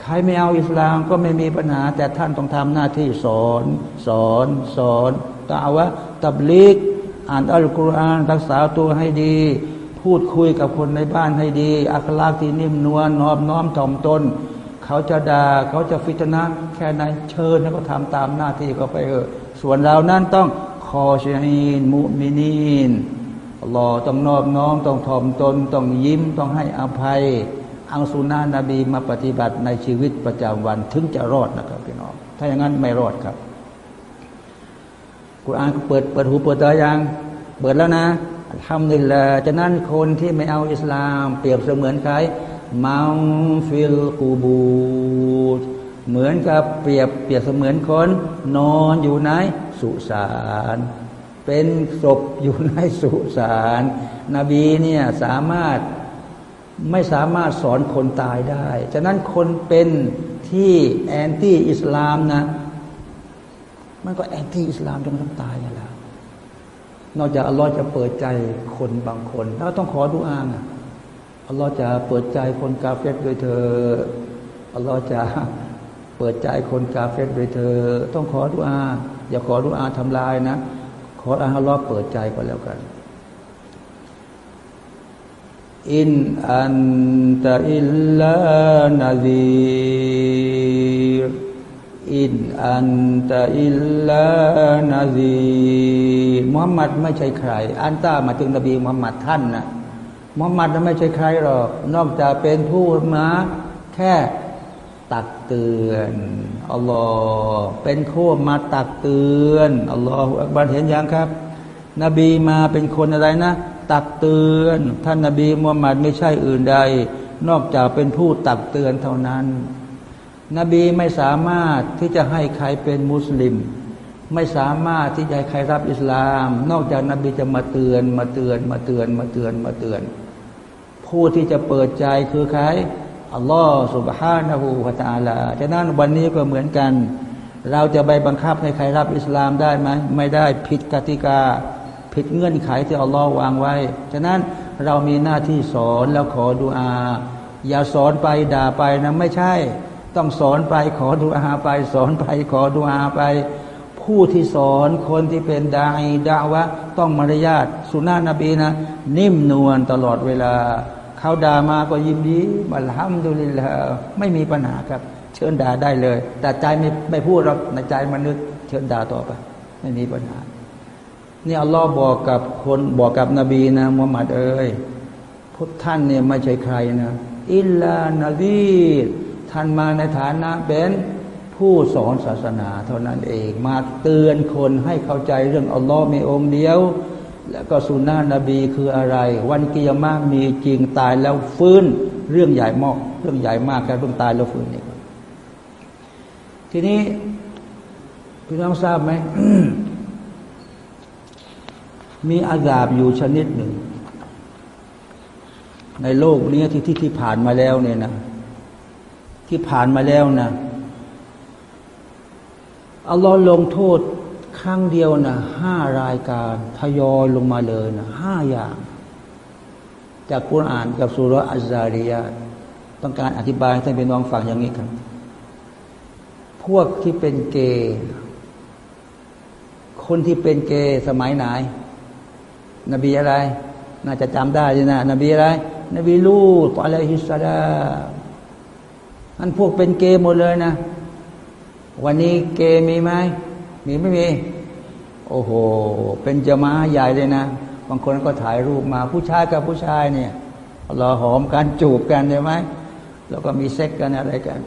A: ใครไม่เอาอิสลามก็ไม่มีปัญหา แต่ท่านต้องทำหน้าที่สอน สอนสอน ตาวะตับลิก อ่านอัลกุรอานรักษาตัวให้ดี พูดคุยกับคนในบ้านให้ดี อัคลากที่นิ่มนวลนอบน้อมถ่อมตน เขาจะดา่าเขาจะฟิตนะแค่ไหนเชิญแล้วก็ทำตามหน้าที่เขาไปเออส่วนเรานั้นต้องคอชีนมุมินีนรอต้องนอบน้อมต้องถ่อมตน ต้องยิ้มต้องให้อภัยอังสุนานะนบีมาปฏิบัติในชีวิตประจำวันถึงจะรอดนะครับพี่น้อง ถ้าอย่างนั้นไม่รอดครับ กุรอานเปิดเปิดหูเปิดตายังเปิดแล้วนะทำนี่แหละจะนั้นคนที่ไม่เอาอิสลาม เปรียบเสมือนใครمن في القبور เหมือนกับเปรียบเปรียบเสมือนคนนอนอยู่ในสุสานเป็นศพอยู่ในสุสานนบีเนี่ยสามารถไม่สามารถสอนคนตายได้ ฉะนั้นคนเป็นที่ anti อิสลามนะ มันก็ anti อิสลามจนต้องตายอย่างแล้วนอกจากอัลลอฮ์จะเปิดใจคนบางคนเราต้องขอดุอาอะอัลลอฮ์จะเปิดใจคนกาเฟตโดยเธออัลลอฮ์จะเปิดใจคนกาเฟตโดยเธอ ต้องขอดุอาอย่าขอดุอาทำลายนะ ขออัลลอฮ์เปิดใจก็แล้วกันอินอันตะอิลลานาซี อินอันตะอิลลานาซีมุฮัมมัดไม่ใช่ใคร อันตามาถึงนบีมุฮัมมัดท่านนะมุฮัมมัดไม่ใช่ใครหรอก นอกจากเป็นผู้มาแค่ตักเตือนอัลลอฮ์เป็นผู้มาตักเตือนอัลลอฮฺอักบารเห็นยังครับ นบีมาเป็นคนอะไรนะ ตักเตือน ท่านนบีมุฮัมมัดไม่ใช่อื่นใด นอกจากเป็นผู้ตักเตือนเท่านั้น นบีไม่สามารถที่จะให้ใครเป็นมุสลิม ไม่สามารถที่จะให้ใครรับอิสลาม นอกจากนบีจะมาเตือนมาเตือนมาเตือนมาเตือนมาเตือน ผู้ที่จะเปิดใจคือใครอัลลอฮฺสุบฮานะฮูวาตาลาฉะนั้นวันนี้ก็เหมือนกัน เราจะไปบังคับให้ใครรับอิสลามได้ไหมไม่ได้ผิดกติกา ผิดเงื่อนไขที่อัลลอฮ์วางไว้ ฉะนั้นเรามีหน้าที่สอนแล้วขอดุอา อย่าสอนไปด่าไปนะไม่ใช่ ต้องสอนไปขอดุอาไป สอนไปขอดุอาไป ผู้ที่สอนคนที่เป็นดาอิดาวะต้องมารยาทสุนานะนบีนะ นิ่มนวลตลอดเวลา เขาด่ามาก็ยิ้มยิ้มอัลฮัมดุลิลละไม่มีปัญหาครับ เชิญด่าได้เลย แต่ใจไม่ไม่พูดหรอกในใจมันนึกเชิญด่าต่อไป ไม่มีปัญหานี่อัลลอฮ์บอกกับคนบอกกับนบีนะมุฮัมมัดเอ้ยพวกท่านเนี่ยไม่ใช่ใครนะ อิลลานาบี ท่านมาในฐานะเป็นผู้สอนศาสนาเท่านั้นเองมาเตือนคนให้เข้าใจเรื่องอัลลอฮ์มีองค์เดียว แล้วก็สุนนะนบีคืออะไร วันกิยามะมีจริงตายแล้วฟื้นเรื่องใหญ่มากเรื่องใหญ่มากแค่เรื่องตายแล้วฟื้นนี่ทีนี้พี่น้องทราบไหมมีอาซาบอยู่ชนิดหนึ่ง ในโลกนี้ที่ที่ที่ผ่านมาแล้วเนี่ยนะ ที่ผ่านมาแล้วนะอัลลอฮ์ลงโทษครั้งเดียวนะห้ารายการทยอยลงมาเลยนะห้าอย่าง จากกุรอานกับสุรอัจจาริยาต้องการอธิบายให้ท่านพี่น้องฟังอย่างนี้ครับ พวกที่เป็นเกย์คนที่เป็นเกย์สมัยไหน นบีอะไร น่าจะจำได้ใช่ไหมนบีอะไร นบีลูตอะลัยฮิสสลา อันพวกเป็นเกย์หมดเลยนะ วันนี้เกย์มีไหมมีไม่มี โอ้โห เป็นจมาใหญ่เลยนะ บางคนก็ถ่ายรูปมาผู้ชายกับผู้ชายเนี่ยเราหอมกันจูบกันใช่ไหมแล้วก็มีเซ็กกันอะไรกัน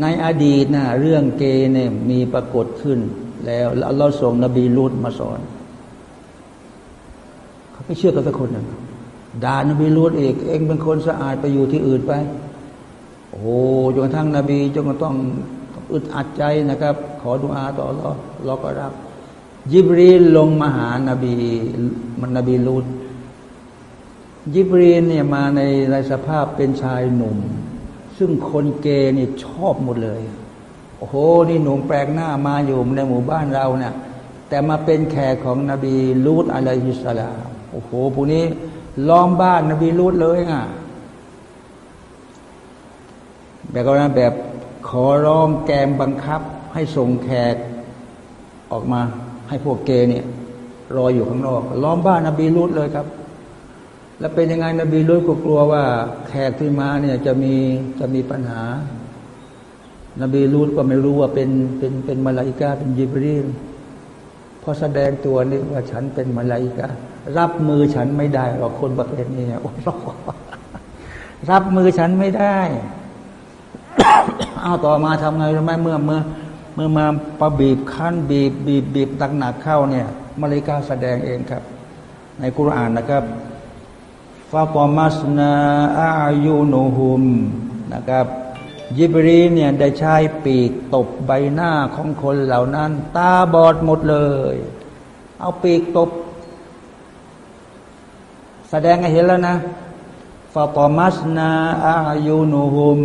A: ในอดีตนะเรื่องเกย์เนี่ยมีปรากฏขึ้น แล้วเราส่งนบีลูตมาสอน เขาไม่เชื่อกันสักคนหนึ่งด่านบีรูดเอกเองเป็นคนสะอาดไปอยู่ที่อื่นไป โอ้จนกระทั่งนบีจนก็ต้องอึดอัดใจนะครับ ขอดุอาต่อเรอเราก็รับ ยิบรีลลงมาหานาบีมันนบีรูดยิบรีนเนี่ยมาในในสภาพเป็นชายหนุ่ม ซึ่งคนเกย์นี่ชอบหมดเลย โอ้โห นี่หนุ่มแปลกหน้ามาอยู่ในหมู่บ้านเราเนะี่ยแต่มาเป็นแขกของนบีลูดอะลัยฮิสสลามโอ้โหพวกนี้ล้อมบ้านนบีรูดเลยอะ แบบก็นะแบบขอร้องแกมบังคับ ให้ส่งแขกออกมาให้พวกเกเนี่ยรออยู่ข้างนอก ล้อมบ้านนบีรูดเลยครับ แล้วเป็นยังไงนบีรูดก็กลัวว่าแขกที่มาเนี่ยจะมีจะมีปัญหา นบีรูดก็ไม่รู้ว่าเป็นเป็นเป็นมาลาอิกาเป็นยิบรีลพอแสดงตัวนี่ว่าฉันเป็นมาลาอิการับมือฉันไม่ได้หรอกคนประเภทนี้โอ้โหรับมือฉันไม่ได้ เอาต่อมาทำไงรู้ไหมเมื่อเมื่อเมื่อมาประบีบขั้นบีบบีบบีบตักหนักเข้าเนี่ยมาเลกาแสดงเองครับ ในกุรานนะครับฟาปอมัสนาอายุโนหุมนะครับยิบรีเนี่ยได้ใช้ปีกตบใบหน้าของคนเหล่านั้น ตาบอดหมดเลย เอาปีกตบ แสดงให้เห็นแล้วนะฟาตอมัสนาอายูนูฮุม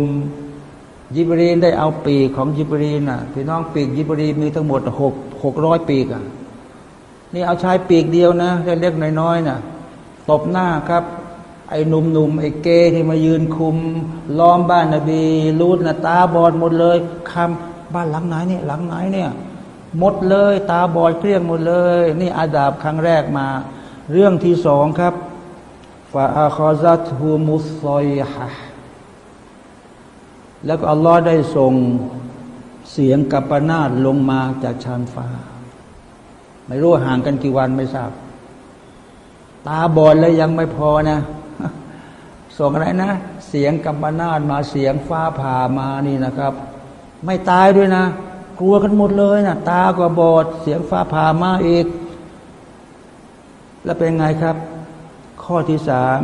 A: ยิบรีนได้เอาปีกของยิบรีนน่ะพี่น้องปีกยิบรีนมีทั้งหมดหกหกร้อยปีกอะนี่เอาใช้ปีกเดียวนะเล็กๆน้อยๆน่ะตบหน้าครับ ไอ้หนุ่มๆไอ้เกที่มายืนคุม ล้อมบ้านนบีรูดนะตาบอดหมดเลยคำบ้านหลังไหนเนี่ยหลังไหนเนี่ยหมดเลย ตาบอดเครียงหมดเลย นี่อาดาบครั้งแรกมา เรื่องที่สองครับฟาอาคอซัตฮูมุสซอยฮะ แล้วก็อัลลอฮ์ได้ส่งเสียงกัปนาตลงมาจากชานฟ้า ไม่รู้ห่างกันกี่วันไม่ทราบ ตาบอดแล้วยังไม่พอนะส่งอะไรนะ เสียงกัปนาตมาเสียงฟ้าผ่ามานี่นะครับ ไม่ตายด้วยนะ กลัวกันหมดเลยนะตาก็บอด เสียงฟ้าผ่ามาอีก แล้วเป็นไงครับ ข้อที่สาม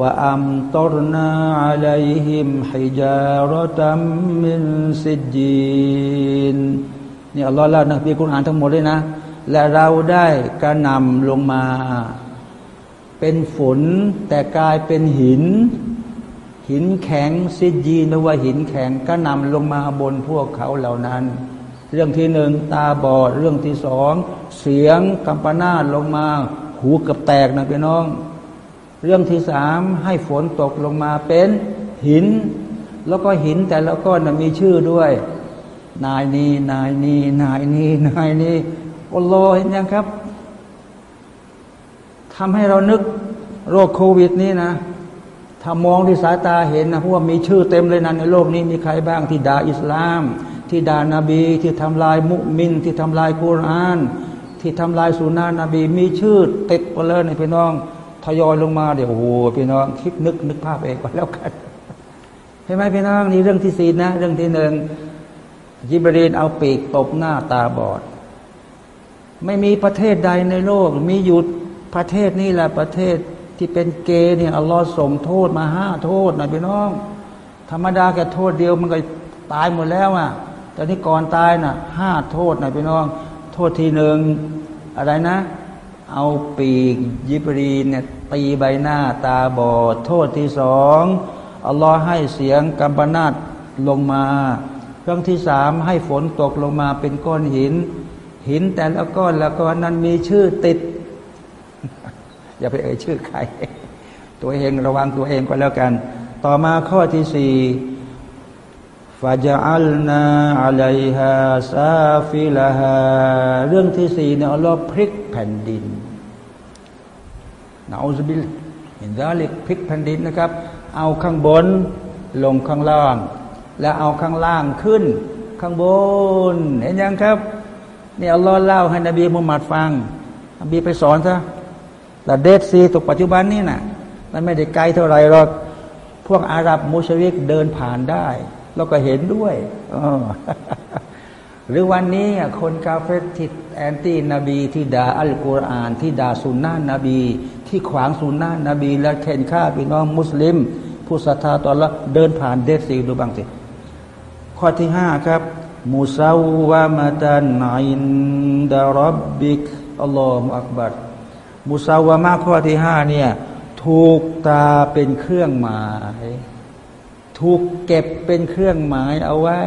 A: ว่าอัมตรนาอะลัยฮิมฮิจารตัมมินซิจีนนี่อัลลอฮ์เล่านะพี่คุณอ่านทั้งหมดเลยนะ และเราได้กระนำลงมา เป็นฝนแต่กลายเป็นหิน หินแข็งซิจีนว่าหินแข็งก็นำลงมาบนพวกเขาเหล่านั้น เรื่องที่หนึ่งตาบอด เรื่องที่สอง เสียงกัมปนาลงมา หูกับแตกนะพี่น้อง เรื่องที่สามให้ฝนตกลงมาเป็นหิน แล้วก็หินแต่ละก้อนมีชื่อด้วย นายนี้นายนี้นายนี้นายนี้อัลลอฮ์เห็นยังครับทำให้เรานึกโรคโควิดนี้นะถ้ามองที่สายตาเห็นนะเพราะว่ามีชื่อเต็มเลยนะในโลกนี้มีใครบ้างที่ด่าอิสลาม ที่ด่านาบี ที่ทำลายมุมิน ที่ทำลายกุรอาน ที่ทำลายสุนานะนบี มีชื่อติดไปเลยในพี่น้อง ทยอยลงมาเดี๋ยวโอ้โหพี่น้องคิดนึกนึกภาพเองก็แล้วกันเห็นไหมพี่น้องนี่เรื่องที่สี่นะ เรื่องที่หนึ่งยิบรีนเอาปีกตบหน้าตาบอด ไม่มีประเทศใดในโลก มีหยุดประเทศนี้แหละประเทศที่เป็นเกย์เนี่ยอัลลอฮ์ส่งโทษมาห้าโทษนะพี่น้อง ธรรมดาแค่โทษเดียวมันก็ตายหมดแล้วอะแต่นี่ก่อนตายน่ะห้าโทษนะพี่น้อง โทษทีหนึ่งอะไรนะ เอาปีกยิบรีเนี่ยตีใบหน้าตาบอด โทษที่สองอัลลอฮ์ให้เสียงกัมปนาตลงมาเรื่องที่สามให้ฝนตกลงมาเป็นก้อนหิน หินแต่ละก้อนละก้อนนั้นมีชื่อติด อย่าไปเอ่ยชื่อใคร ตัวเองระวังตัวเองก็แล้วกัน ต่อมาข้อที่สี่ فجعلنا عاليها سافلها เรื่องที่สี่เนี่ยอัลลอฮ์พลิกแผ่นดินنعوذ بالله من ذلك พลิกแผ่นดินนะครับ เอาข้างบนลงข้างล่าง และเอาข้างล่างขึ้น ข้างบน เห็นยังครับนี่อัลลอฮ์เล่าให้นบีมุฮัมมัดฟังนบีไปสอนซะแต่เดดซีตกปัจจุบันนี่นะ่ะมันไม่ได้ไกลเท่าไหร่หรอกพวกอาหรับมุชริกเดินผ่านได้ แล้วก็เห็นด้วยหรือวันนี้คนกาเฟตที่แอนตี้นบี ที่ด่าอัลกุรอาน ที่ด่าสุนนะนบี ที่ขวางสุนนะนบี และเข็นฆ่าพี่น้องมุสลิม ผู้ศรัทธาตอนละเดินผ่านเดซีดูบ้างสิ ข้อที่ห้าครับมุซาวะมะตันอินดารบบิกอัลลอฮฺอักบัรมุสาวามาข้อที่ห้าเนี่ยถูกตาเป็นเครื่องหมาย ถูกเก็บเป็นเครื่องหมายเอาไว้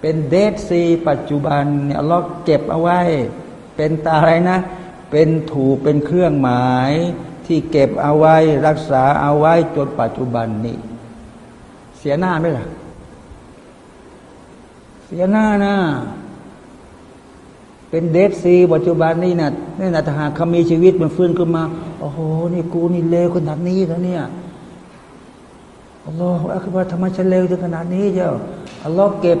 A: เป็นเดทซีปัจจุบันเนี่ยเราเก็บเอาไว้ เป็นตาอะไรนะ เป็นถูกเป็นเครื่องหมาย ที่เก็บเอาไว้รักษาเอาไว้จนปัจจุบันนี้ เสียหน้าไหมล่ะ เสียหน้านะเป็นเดซซีปัจจุบันนี่นะนี่นะถ้าหากเขามีชีวิตมันฟื้นขึ้นมา โอ้โห นี่กูนี่เลวขนาดนี้แล้วเนี่ย อัลลอฮฺอักบารทำไมฉันเลวถึงขนาดนี้เจ้าอัลลอฮฺเก็บ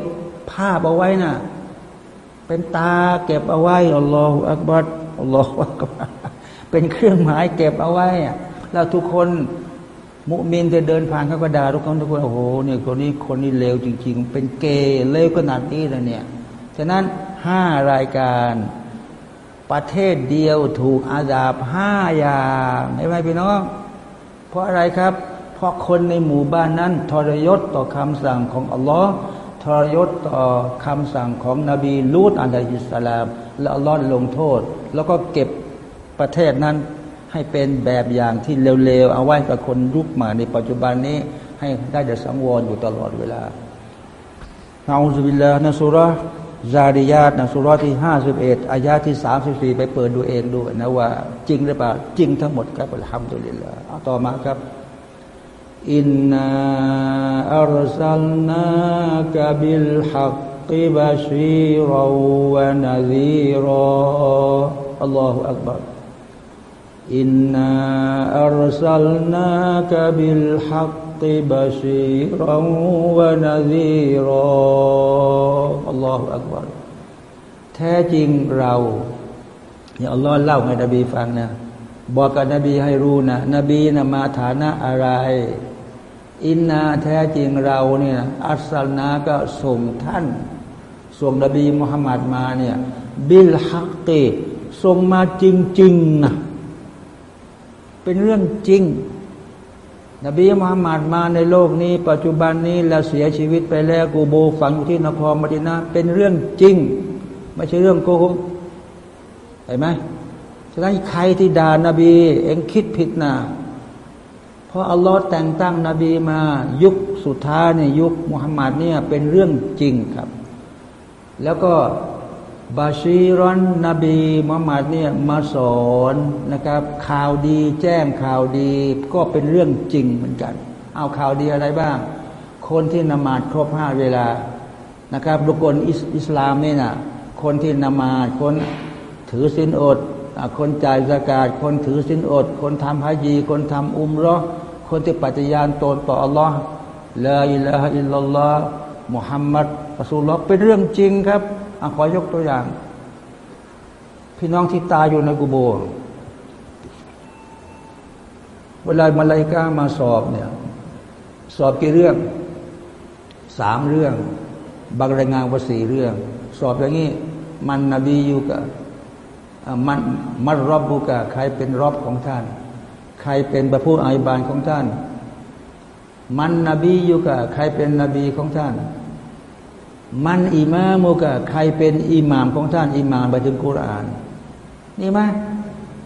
A: ภาพเอาไว้น่ะ เป็นตาเก็บเอาไว้อัลลอฮฺอักบารอัลลอฮฺอักบารเป็นเครื่องหมายเก็บเอาไว้แล้วทุกคนมุมินจะเดินผ่านเขาก็ด่าทุกคนทุกคนโอ้โหเนี่ยคนนี้คนนี้เลวจริง ๆ เป็นเกย์เลวขนาดนี้แล้วเนี่ยฉะนั้นห้ารายการ ประเทศเดียวถูกอาดาบห้าอย่างไม่ไหมพี่น้อง เพราะอะไรครับ เพราะคนในหมู่บ้านนั้น ทรยศต่อคำสั่งของอัลลอฮ์ทรยศต่อคำสั่งของนบีลูตอัลลอฮิสลาม และอัลลอฮ์ลงโทษ แล้วก็เก็บประเทศนั้นให้เป็นแบบอย่างที่เร็วๆ เอาไว้กับคนยุคใหม่ในปัจจุบันนี้ให้ได้แต่สังวรอยู่ตลอดเวลาเอาสุบิลลานะสุรซาดิยาตนะสุรที่ห้าสิบเอ็ดอายาที่สามสิบสี่ไปเปิดดูเองดูนะว่าจริงหรือเปล่า จริงทั้งหมดครับอัลฮัมดุลิลลาห์ต่อมาครับ อินนาอัลสัลนากะบิลฮักกิบาชีรอวะนาซีรออัลลอฮฺอักบารอินนาอัลสัลนากะบิลฮักกิบาชีรอวะนาซีรออัลลอฮฺอักบารแท้จริงเราเนี่ยอัลลอฮ์เล่าให้นบีฟังนะบอกกับนบีให้รู้นะนบีนะมาฐานะอะไร อินนาแท้จริงเราเนี่ยอัสลนาก็ส่งท่าน ส่งนบีมุฮัมมัดมาเนี่ย บิลฮักเกส่งมาจริงๆนะเป็นเรื่องจริง นบีมุฮัมมัดมาในโลกนี้ ปัจจุบันนี้แล้วเสียชีวิตไปแล้วกูโบฝังอยู่ที่นครมดินาเป็นเรื่องจริง ไม่ใช่เรื่องโกหกเห็นไหมฉะนั้นใครที่ด่านาบี เองคิดผิดนะ ราะอัลลอฮ์แต่งตั้งนบีมา ยุคสุดท้ายเนี่ยยุคมุฮัมมัดเนี่ยเป็นเรื่องจริงครับ แล้วก็บาชีรอนนบีมุฮัมมัดเนี่ยมาสอนนะครับ ข่าวดีแจ้งข่าวดีก็เป็นเรื่องจริงเหมือนกัน เอาข่าวดีอะไรบ้าง คนที่นมาดครบห้าเวลานะครับบุคคลอิสลามนี่นะคนที่นมาดคนถือศีลอดคนจ่ายสกาดคนถือศีลอด คนทำฮาจีคนทำอุมรอ คนที่ปฏิญาณตนต่ออัลลอฮ์ลาอิลาฮอิลลัลลอฮ์มุฮัมมัดอัสุลลอเป็นเรื่องจริงครับอขอยกตัวอย่าง พี่น้องที่ตายอยู่ในกุโบเวลามาลายกามาสอบเนี่ย สอบกี่เรื่องสามเรื่อง บางรายงานว่าสี่เรื่อง สอบอย่างนี้ มันนบีอยู่กับมันมันรอบบุกะใครเป็นรอบของท่าน รเป็นประผู้อายบานของท่าน มันนบีอยู่กับใครเป็นนบีของท่าน มันอิมามุกะใครเป็นอิหมามของท่านอิหมามไปถึงกุราน นี่ไหม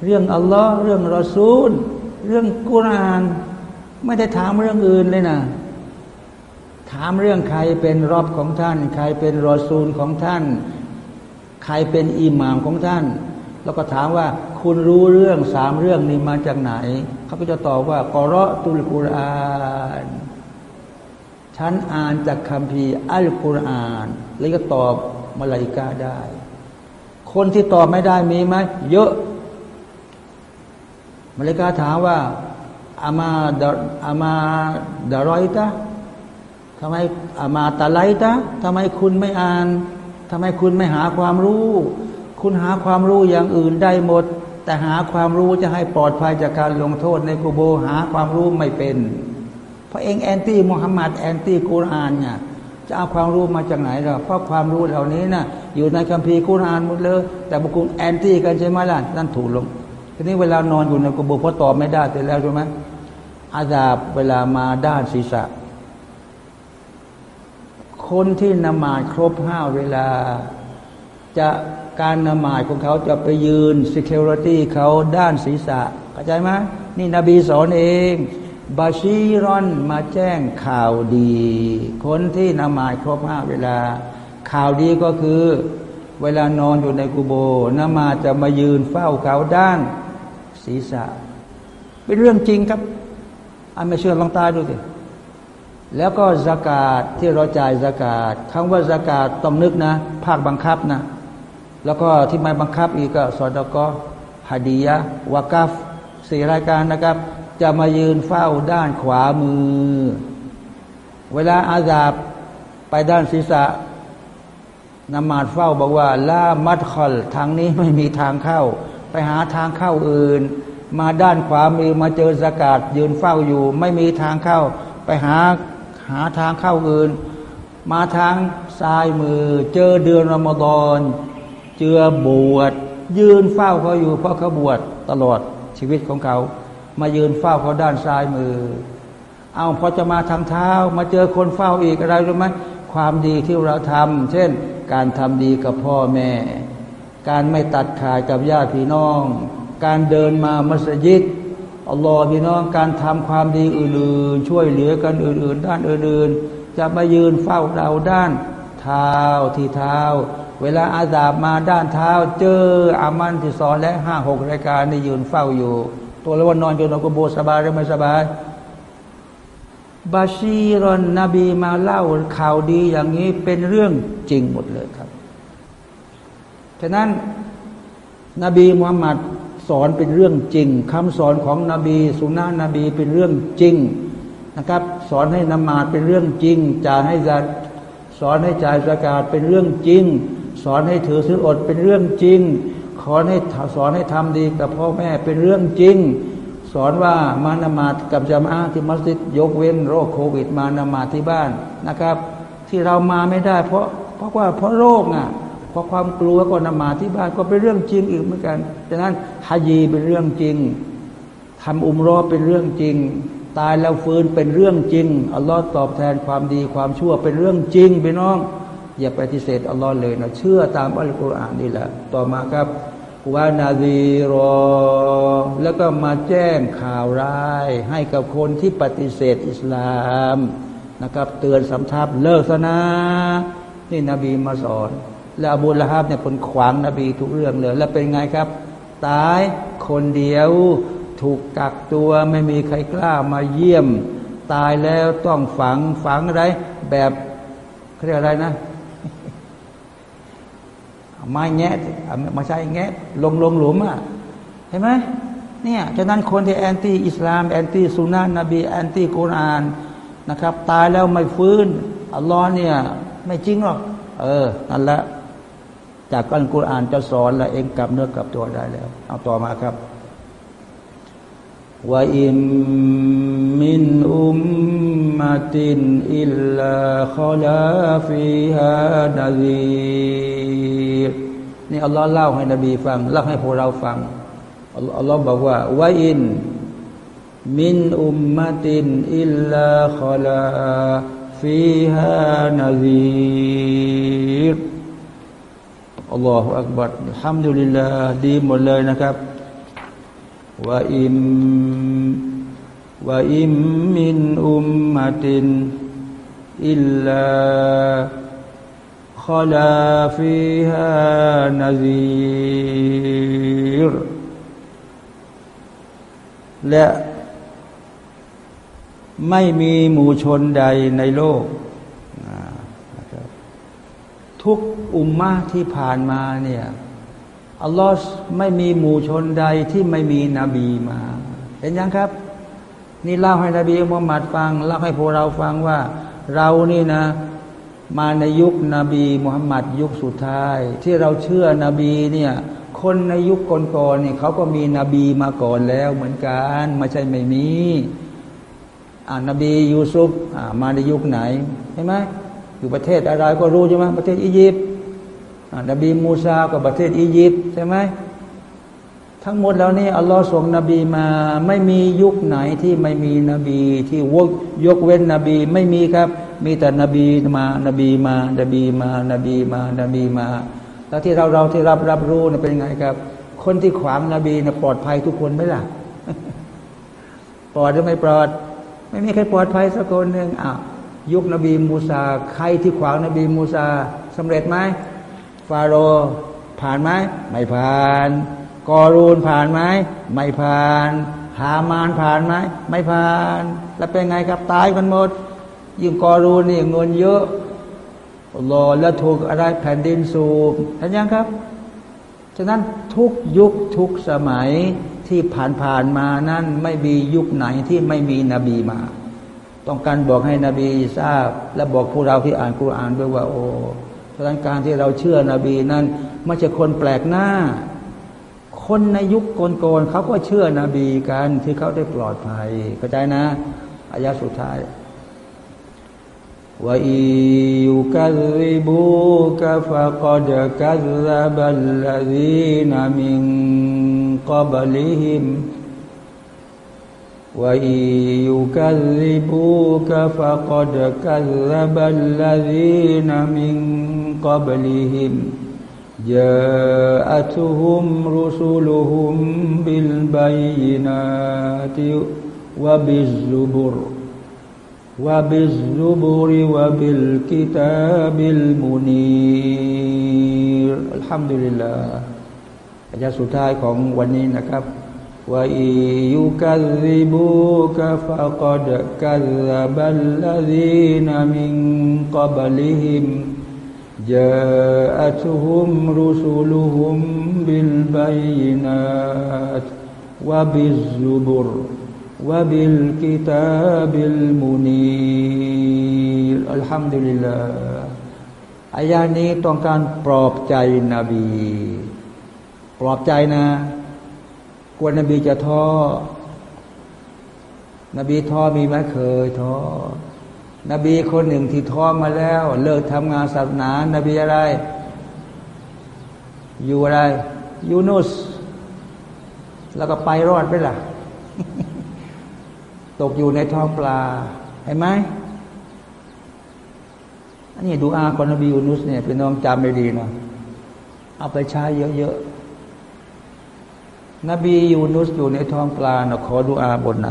A: เรื่องอัลลอฮ์เรื่องรอซูล เรื่องกุราน ไม่ได้ถามเรื่องอื่นเลยนะถามเรื่องใครเป็นรอบของท่าน ใครเป็นรอซูลของท่าน ใครเป็นอิหมามของท่าน แล้วก็ถามว่า คุณรู้เรื่องสามเรื่องนี้มาจากไหนเขาก็จะตอบว่ากอระตุลกุรอานฉันอ่านจากคำพีอัลกุรอาน แล้วก็ตอบมาลายกาได้ คนที่ตอบไม่ได้มีไหมเยอะมาลายกาถามว่าอามาดอามาดารอยตาทำไมอามาตะไลตาทำไมคุณไม่อ่านทำไมคุณไม่หาความรู้ คุณหาความรู้อย่างอื่นได้หมด แต่หาความรู้จะให้ปลอดภัยจากการลงโทษในกูโบหาความรู้ไม่เป็น เพราะเองแอนตี้มุฮัมมัดแอนตี้กุรอานเนี่ยจะเอาความรู้มาจากไหนล่ะเพราะความรู้เหล่านี้นะ่ะอยู่ในคัมภีร์กุรอานหมดเลยแต่บุคคลแอนตี้กันใช่ไหมล่ะนั่นถูกลงทีนี้เวลานอนอยู่ในกุโบเพราะตอบไม่ได้เสร็จแล้วใช่ไหมอาดาบเวลามาด้านศีรษะ คนที่นมาดครบห้าเวลาจะ การนมาดของเขาจะไปยืน security เขาด้านศีรษะเข้าใจไหมนี่นบีสอนเองบาชีรอนมาแจ้งข่าวดี คนที่นมาดครบห้าเวลา ข่าวดีก็คือ เวลานอนอยู่ในกุโบนมาจะมายืนเฝ้าเขาด้านศีรษะ เป็นเรื่องจริงครับอันไม่เชื่อลองตาดูสิแล้วก็สกาดที่เราจ่ายสกาดคำว่าสกาดต้องนึกนะ ภาคบังคับนะ แล้วก็ที่ไม่บังคับอีกก็สอดก็ฮดียะวากัฟสี่รายการนะครับ จะมายืนเฝ้าด้านขวามือ เวลาอาซาบไปด้านศีรษะนมาดเฝ้าบอกว่าลามัดคอลทางนี้ไม่มีทางเข้า ไปหาทางเข้าอื่น มาด้านขวามือมาเจอสกาดยืนเฝ้าอยู่ ไม่มีทางเข้า ไปหาหาทางเข้าอื่น มาทางซ้ายมือ เจอเดือนรอมฎอน เจอบวชยืนเฝ้าเขาอยู่ เพราะเขาบวชตลอดชีวิตของเขา มายืนเฝ้าเขาด้านซ้ายมือ เอาพอจะมาทางเท้า มาเจอคนเฝ้าอีกอะไรรู้ไหมความดีที่เราทำเช่น การทำดีกับพ่อแม่ การไม่ตัดขาดกับญาติพี่น้อง การเดินมามัสยิดอัลลอฮ์พี่น้องการทำความดีอื่นๆ ช่วยเหลือกันอื่น ๆ ด้านอื่นๆ จะมายืนเฝ้าเราด้านเท้าที่เท้า เวลาอาดาบมาด้านเท้า เจออามันที่สอนและห้าหกรายการนี่ยืนเฝ้าอยู่ ตัวละวันนอนอยู่ในกุโบสบายหรือไม่สบายบาชีรอนนบีมาเล่าข่าวดีอย่างนี้เป็นเรื่องจริงหมดเลยครับ ฉะนั้นนบีมุฮัมมัดสอนเป็นเรื่องจริงคำสอนของนบีสุนานะนบีเป็นเรื่องจริงนะครับ สอนให้นมาดเป็นเรื่องจริงจ่ายให้จัดสอนให้จ่ายสกาดเป็นเรื่องจริง สอนให้ถือซื้อดเป็นเรื่องจริงขอให้สอนให้ทำดีกับพ่อแม่เป็นเรื่องจริง สอนว่ามานมาดกับจามาที่มัสยิดยกเว้นโรคโควิด มานมาที่บ้านนะครับ ที่เรามาไม่ได้ เพราะเพราะว่าเพราะโรคอะเพราะความกลัวก็นมาที่บ้านก็เป็นเรื่องจริงอีกเหมือนกันดังนั้นฮายีเป็นเรื่องจริงทำอุมรอเป็นเรื่องจริง ตายแล้วฟื้นเป็นเรื่องจริงอัลลอฮ์ตอบแทนความดีความชั่วเป็นเรื่องจริงไปน้อง อย่าปฏิเสธอัลลอฮ์เลยนะเชื่อตามอัลกุรอานนี่แหละ ต่อมาครับวานาดีรอ แล้วก็มาแจ้งข่าวร้าย ให้กับคนที่ปฏิเสธอิสลามนะครับ เตือนสำทับเลิกซะนะนี่นบีมาสอน แล้วอบูละฮับเนี่ยคนขวางนบีทุกเรื่องเลย แล้วเป็นไงครับ ตายคนเดียวถูกกักตัวไม่มีใครกล้ามาเยี่ยม ตายแล้วต้องฝังฝังอะไรแบบเรียกอะไรนะ ไม้แงะมาใช้แงะลงลงหลุมอะเห็นไหมเนี่ยฉะนั้นคนที่ anti อิสลาม anti สุนนะนบี anti กุรอานนะครับ ตายแล้วไม่ฟื้นอัลลอฮ์เนี่ยไม่จริงหรอก เออนั่นแหละจากอัลกุรอานจะสอนแล้วเองกลับเนื้อกลับตัวได้แล้ว เอาต่อมาครับ وإن من أمة إلا خلا فيฮานาซีนี่อัลลอฮ์เล่าให้นบีฟังเล่าให้พวกเราฟังอัลลอฮ์บอกว่าوإن من أمة إلاขลาฟิฮานาซีอัลลอฮฺอักบัรฮัมดุลิลลาดีหมดเลยนะครับ ว่าอิมว่าอิมมินอุมมาตินอิลลาขลาฟิฮานาซีรและไม่มีหมู่ชนใดในโลก ทุกอุมมาที่ผ่านมาเนี่ย อัลลอฮ์ไม่มีหมู่ชนใดที่ไม่มีนบีมา เห็นยังครับ นี่เล่าให้นบีมุฮัมมัดฟังเล่าให้พวกเราฟังว่า เรานี่นะ มาในยุคนบีมุฮัมมัดยุคสุดท้าย ที่เราเชื่อนบีเนี่ยคนในยุคก่อนๆเนี่ยเขาก็มีนบีมาก่อนแล้วเหมือนกันไม่ใช่ไม่มีอ่านบียูซุฟมาในยุคไหนใช่ไหมอยู่ประเทศอะไรก็รู้ใช่ไหมประเทศอียิปต์ นบีมูซากับประเทศอียิปต์ใช่ไหมทั้งหมดแล้วนี่อัลลอฮ์ส่งนบีมาไม่มียุคไหนที่ไม่มีนบีที่วกยกเว้นนบีไม่มีครับ มีแต่นบีมานบีมานบีมานบีมานบีมา แล้วที่เราเราที่รับรับรู้เนี่ยเป็นไงครับ คนที่ขวางนบีเนี่ยปลอดภัยทุกคนไหมล่ะปลอดหรือไม่ปลอด ไม่มีใครปลอดภัยสักคนหนึ่งอะยุคนบีมูซาใครที่ขวางนบีมูซาสำเร็จไหม ฟาโรผ่านไหมไม่ผ่าน กอรูนผ่านไหมไม่ผ่าน หามานผ่านไหมไม่ผ่าน แล้วเป็นไงครับตายกันหมด ยิ่งกอรูนนี่เงินเยอะรอแล้วถูกอะไรแผ่นดินสูบเห็นยังครับ ฉะนั้นทุกยุคทุกสมัยที่ผ่านผ่านมานั้นไม่มียุคไหนที่ไม่มีนบีมา ต้องการบอกให้นบีทราบ และบอกพวกเราที่อ่านกุรอานด้วยว่า โอ้ ดังนการที่เราเชื่อนบีนั้นไม่ใช่คนแปลกหน้า คนในยุคก่อนๆเขาก็เชื่อนบีกันที่เขาได้ปลอดภัยเข้าใจนะอายะสุดท้ายว่าอิยุคัลริบุกะฟะกัดคัลลาบัลลาดีนามิงกับลิฮิมว่าอิยุคัลริบุกะฟะกัดคัลลาบัลลาดีนามิง قبلهم جاءتهم رسلهم بالبينات وبالزبر وبالزبر وبالكتاب المنير الحمد لله อาจารย์สุดท้ายของวันนี้นะครับ وإن يكذبوك فقد كذب الذين من قبلهم جاءتهم رسلهم بالبينات وبالزبر وبالكتاب المنير الحمد لله อายานี้ต้องการปลอบใจนบี ปลอบใจนะกลัวนบีจะท้อ นบีท้อมีไหมเคยท้อ นบีคนหนึ่งที่ท้อมาแล้ว เลิกทำงานศาสนา นบีอะไร อยู่อะไร ยูนุส แล้วก็ไปรอดไปล่ะ ตกอยู่ในท้องปลาเห็นไหมอันนี้ดูอาของนบียูนุสเนี่ยเป็นน้องจำไม่ดีเนาะเอาไปใช้เยอะๆนบียูนุสอยู่ในท้องปลานะขอดุอาบนไหน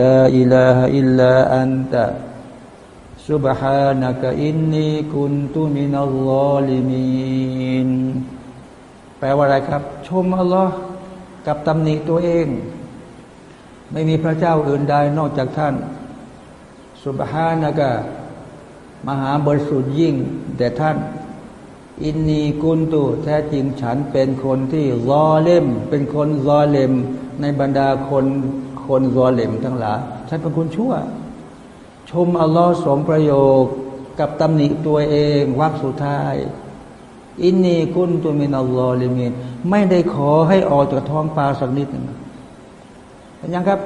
A: ลาอิลาฮอิลลาอันตะ سبحانك إني كنت من الظالمين แปลว่าอะไรครับ ชมอัลลอฮ์กับตำหนิตัวเอง ไม่มีพระเจ้าอื่นใดนอกจากท่าน สุบฮานะกะมหาบริสุทธิ์ยิ่งแต่ท่าน อินนีกุนตุแท้จริงฉันเป็นคนที่รอเล่ม เป็นคนรอเล่มในบรรดาคน คนซอเล็มทั้งหลายฉันเป็นคนชั่ว ชมอัลลอฮ์สองประโยคกับตำหนิตัวเองวรรคสุดท้าย إني كنت من الظالمينไม่ได้ขอให้ออกจากท้องปลาสักนิดหนึ่งเห็นยังครับ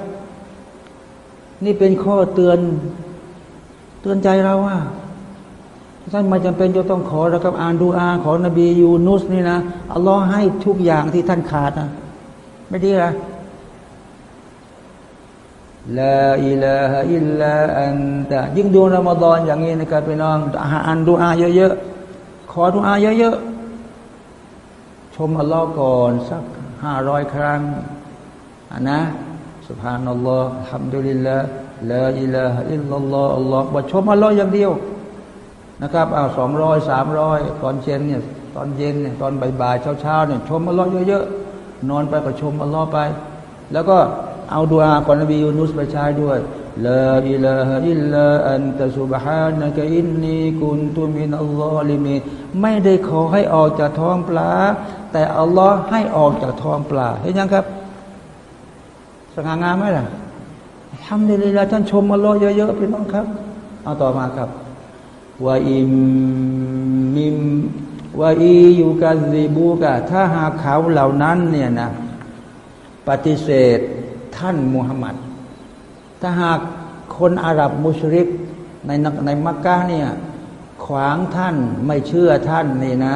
A: นี่เป็นข้อเตือนเตือนใจเราว่าท่านไม่จำเป็นจะต้องขอแล้วกับอ่านดูอาของนบียูนุสนี่นะอัลลอฮ์ให้ทุกอย่างที่ท่านขาดนะไม่ดีหรอ ลาอิลาฮอิลลาอันตะยิ่งดูรอมฎอนอย่างนี้นะครับพี่น้องอ่านดูอาเยอะๆขอดูอาเยอะๆชมอัลลอฮ์ก่อนสักห้าร้อยครั้งอันนะسبحان الله الحمد لله لا إله إلا اللهอัลลอฮ์บอกชมอัลลอฮ์อย่างเดียวนะครับเอาสองร้อยสามร้อยตอนเย็นเนี่ยตอนเย็นเนี่ยตอนบ่ายๆเช้าๆเนี่ยชมอัลลอฮ์เยอะๆนอนไปก็ชมอัลลอฮ์ไป แล้วก็ เอาดุอาของนบียูนุสไปใช้ด้วยลาอิลาฮอิลลาอันตะซุบฮานะกะอินนีกุนตุมินอัลลอฮลิมีไม่ได้ขอให้ออกจากท้องปลา แต่อัลลอฮ์ให้ออกจากท้องปลาเห็นยังครับสง่างามไหมล่ะทำดีเลยละท่านชมอัลลอฮ์เยอะๆพี่น้องครับ เอาต่อมาครับว่าอิมมิมว่าอีอยู่กาซิบูกะถ้าหากเขาเหล่านั้นเนี่ยนะ ปฏิเสธ ท่านมุฮัมมัดถ้าหากคนอาหรับมุชริกในในมักกะเนี่ยขวางท่านไม่เชื่อท่านนี่นะ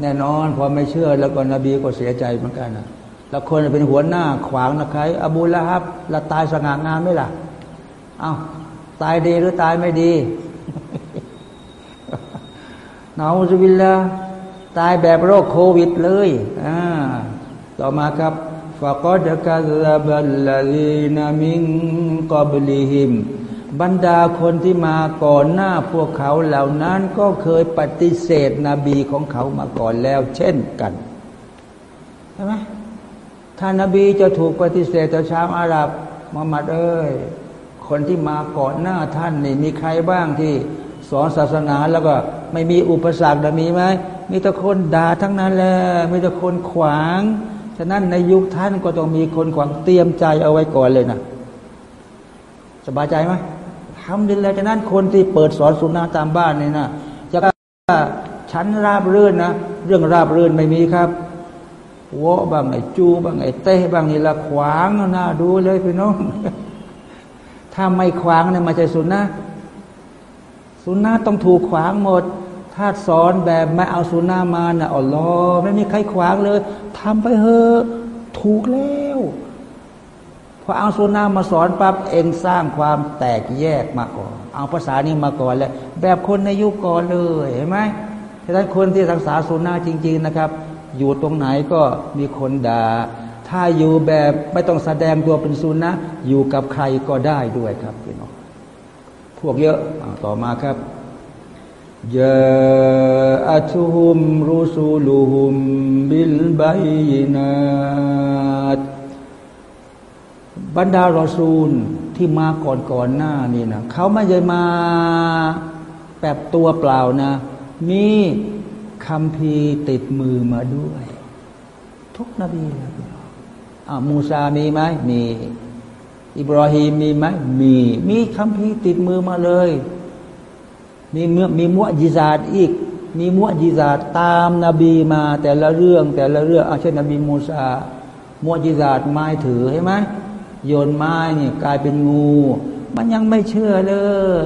A: แน่นอนพอไม่เชื่อแล้วก็นบีก็เสียใจเหมือนกันนะแล้วคนเป็นหัวหน้าขวางนะใครอบูละฮับละตายสง่างามไหมล่ะเอา้าตายดีหรือตายไม่ดีนาอุบิลละตายแบบโรคโควิดเลยอ่าต่อมาครับ ฟะกอดกัลบัลลีนามิงกอบลิฮิมบรรดาคนที่มาก่อนหน้าพวกเขาเหล่านั้นก็เคยปฏิเสธนบีของเขามาก่อนแล้ว เช่นกันใช่ไหมถ้านบีจะถูกปฏิเสธต่อชาวอาหรับมุฮัมมัดเอ้ยคนที่มาก่อนหน้าท่านนี่มีใครบ้างที่สอนศาสนาแล้วก็ไม่มีอุปสรรคมีไหมมีแต่คนด่าทั้งนั้นแหละมีแต่คนขวาง ฉะนั้นในยุคท่านก็ต้องมีคนขวางเตรียมใจเอาไว้ก่อนเลยนะสบายใจไหมทำดีแล้วฉะนั้นคนที่เปิดสอนสุนนะตามบ้านนี่นะจะฉันราบรื่นนะเรื่องราบรื่นไม่มีครับวะบางไอจูบางไอเต้บางนี่ละขวางหน้าดูเลยพี่น้องถ้าไม่ขวางเนี่ยมาใจสุนนะสุนนะต้องถูกขวางหมด้าสอนแบบไม่เอาสุนนะมานะ่ะอ๋อรอไม่มีใครขวางเลยทำไปเถอะถูกแล้วพอเอาสุนนะมาสอนปั๊บเองสร้างความแตกแยกมาก่อน เอาภาษานี้มาก่อนแล้วแบบคนในยุคก่อนเลยเห็นไหมฉะนั้นคนที่ศึกษาสุนนะจริง ๆนะครับ อยู่ตรงไหนก็มีคนด่าถ้าอยู่แบบไม่ต้องแสดงตัวเป็นสุนนะอยู่กับใครก็ได้ด้วยครับพี่น้องพวกเยอะต่อมาครับ ยาอัตุฮุมรุสูลุฮุมบิลบัยนาตบรรดารอซูลที่มาก่อนก่อนหน้านี่นะเขาไม่ใช่มาแบบตัวเปล่านะ มีคำพีติดมือมาด้วย ทุกนบีเลยอ่ามูซามีไหมมี อิบราฮิมมีไหมมี มีคำพีติดมือมาเลย มีมีมุจิซาตอีก มีมุจิซาตตามนาบีมาแต่ละเรื่องแต่ละเรื่องอาเช่นนบีมูซามุจิซาตไม้ถือใช่ไหมโยนไม้เนี่ยกลายเป็นงู มันยังไม่เชื่อเล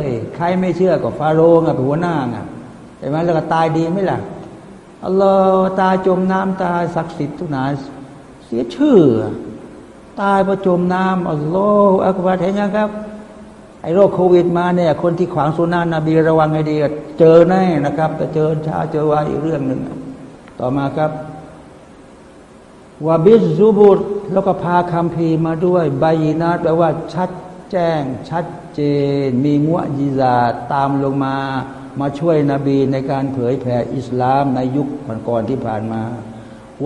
A: ย ใครไม่เชื่อก็ฟาโรห์อะผัวหน้าอะใช่ไหมแล้วก็ตายดีไหมล่ะอัลลอฮ์ตายจมน้ำตายศักดิ์สิทธิ์ทุกนายเสียชื่อ ตายประจมน้ำอัลลอฮฺอักบารเห็นยังครับ ไอ้โรคโควิดมาเนี่ย คนที่ขวางสุนานะบีระวังให้ดีเจอแน่นะครับแต่เจอช้าเจอไว้อีกเรื่องหนึ่งต่อมาครับوبالزبر แล้วก็พาคัมภีร์มาด้วย بينات แปลว่าชัดแจ้ง ชัดเจน มีงวยิซาตามลงมา มาช่วยนบีในการเผยแผ่อิสลามในยุคก่อนๆที่ผ่านมา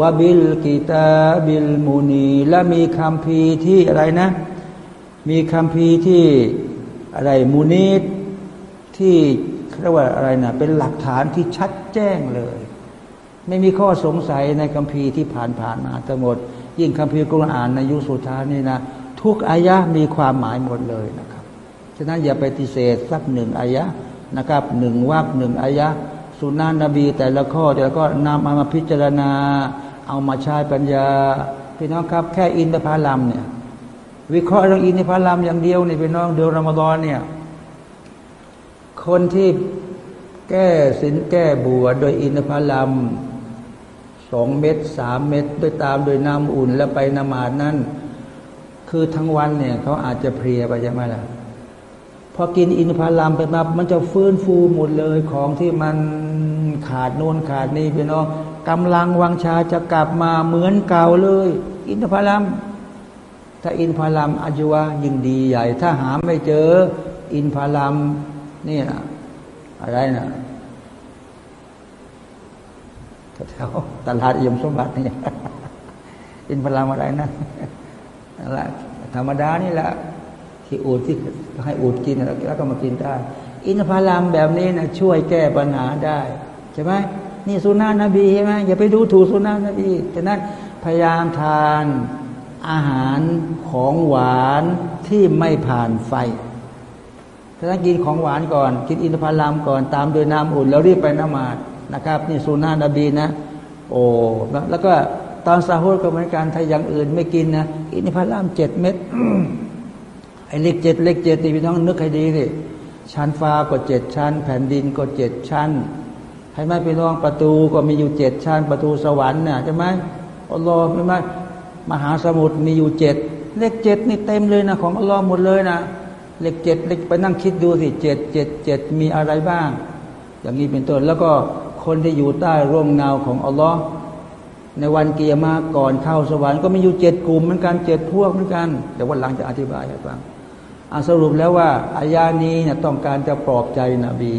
A: وبالكتاب المنير และมีคัมภีร์ที่อะไรนะ มีคัมภีร์ที่ อะไร منيرที่เรียกว่าอะไรนะเป็นหลักฐานที่ชัดแจ้งเลย ไม่มีข้อสงสัยในคำพีที่ผ่านผ่านมาทั้งหมด ยิ่งคำพีกุรอานในยุคสุดท้ายนี่นะทุกอายะมีความหมายหมดเลยนะครับฉะนั้นอย่าไปฏิเสธสักหนึ่งอายะนะครับหนึ่งวักหนึ่งอายะสุนานะนบี แต่ละข้อแต่ละก็นำเอามาพิจารณา เอามาใช้ปัญญาพี่น้องครับ แค่อินทผลัมเนี่ย วิเคราะห์เรื่องอินทผลัมอย่างเดียวนี่พี่น้องเดือนรอมฎอนเนี่ย คนที่แก้สินแก้บัวโดยอินทผลัมสองเม็ดสามเม็ดด้วยตามโดยน้ำอุ่นแล้วไปนมาดนั้น คือทั้งวันเนี่ยเขาอาจจะเพลียไปใช่ไหมล่ะพอกินอินทผลัมไปมามันจะฟื้นฟูหมดเลยของที่มันขาดโน่นขาดนี่พี่น้องกำลังวังชาจะกลับมาเหมือนเก่าเลย อินทผลัม ถ้าอินทผลัมอายุวะยิ่งดีใหญ่ ถ้าหาไม่เจอ อินทผลัมนี่นะอะไรนะแถวตลาดยมสมบัตินี่อินทผลัมอะไรนะนั่นแหละธรรมดานี่แหละที่อูดที่ให้อูดกินแล้วก็มากินได้ อินทผลัมแบบนี้นะช่วยแก้ปัญหาได้ใช่ไหมนี่สุนานะบีใช่ไหมอย่าไปดูถูกสุนานะบีฉะนั้นพยายามทาน อาหารของหวานที่ไม่ผ่านไฟถ้าต้องกินของหวานก่อน กินอินทผลัมก่อนตามโดยน้ำอุ่น แล้วรีบไปนมาดนะครับ นี่สุนานะบีนะ โอ้แล้วก็ตอนซาฮูดก็เหมือนกันถ้าอย่างอื่นไม่กินนะอินทผลัมเจ็ดเม็ดไอ้เล็กเจ็ดเล็กเจ็ดตีพี่น้องนึกให้ดีสิชั้นฟ้าก็เจ็ดชั้น แผ่นดินก็เจ็ดชั้นให้ไหมพี่น้องประตูก็มีอยู่เจ็ดชั้น ประตูสวรรค์น่ะใช่ไหมอัลลอฮ์ใช่ไหม มหาสมุทรมีอยู่เจ็ดเลขเจ็ดนี่เต็มเลยนะของอัลลอฮ์หมดเลยนะเลขเจ็ดเลขไปนั่งคิดดูสิเจ็ดเจ็ดเจ็ดมีอะไรบ้าง อย่างนี้เป็นต้นแล้วก็คนที่อยู่ใต้ร่มเงาของอัลลอฮ์ในวันเกียร์มาก่อนเข้าสวรรค์ก็มีอยู่เจ็ดกลุ่มเหมือนกันเจ็ดพวกเหมือนกันเดี๋ยววันหลังจะอธิบายให้ฟังอาสรุปแล้วว่าอายานี้เนี่ยต้องการจะปลอบใจนบี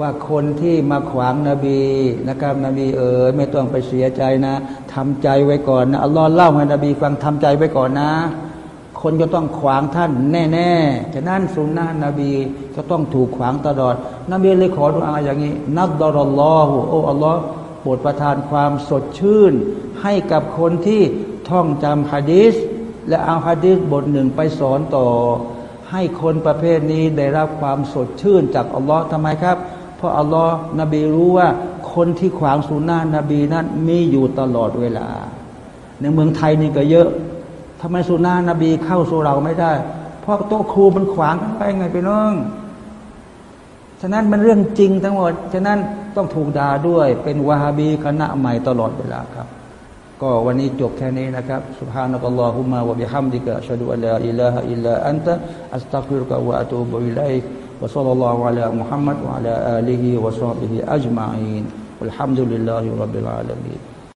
A: ว่าคนที่มาขวางนบีนะครับนบีเออไม่ต้องไปเสียใจนะ ทำใจไว้ก่อนนะอัลลอฮ์เล่าให้นบีฟังทำใจไว้ก่อนนะ คนจะต้องขวางท่านแน่ๆฉะนั้นสุนนะนบีจะต้องถูกขวางตลอด นบีเลยขอดุอาอย่างนี้ นับดอรลลอฮุโอ้อัลลอฮ์โปรดประทานความสดชื่น ให้กับคนที่ท่องจำฮะดีษและเอาฮะดีษบทหนึ่งไปสอนต่อ ให้คนประเภทนี้ได้รับความสดชื่นจากอัลลอฮ์ทำไมครับ เพราะอัลลอฮ์นบีรู้ว่า คนที่ขวางสุนนะนบีนั้นมีอยู่ตลอดเวลา ในเมืองไทยนี่ก็เยอะทำไมสุนนะนบีเข้าสู่เราไม่ได้ เพราะโต๊ะครูมันขวางไปไงไปน้องฉะนั้นมันเรื่องจริงทั้งหมด ฉะนั้นต้องถูกด่าด้วย เป็นวาฮาบีคณะใหม่ตลอดเวลาครับ ก็วันนี้จบแค่นี้นะครับ سبحانك اللهم وبحمدك أشهد أن لا إله إلا أنت أستغفرك وأتوب إليك وصلى الله على محمد وعلى آله وصحبه أجمعين والحمد لله رب العالمين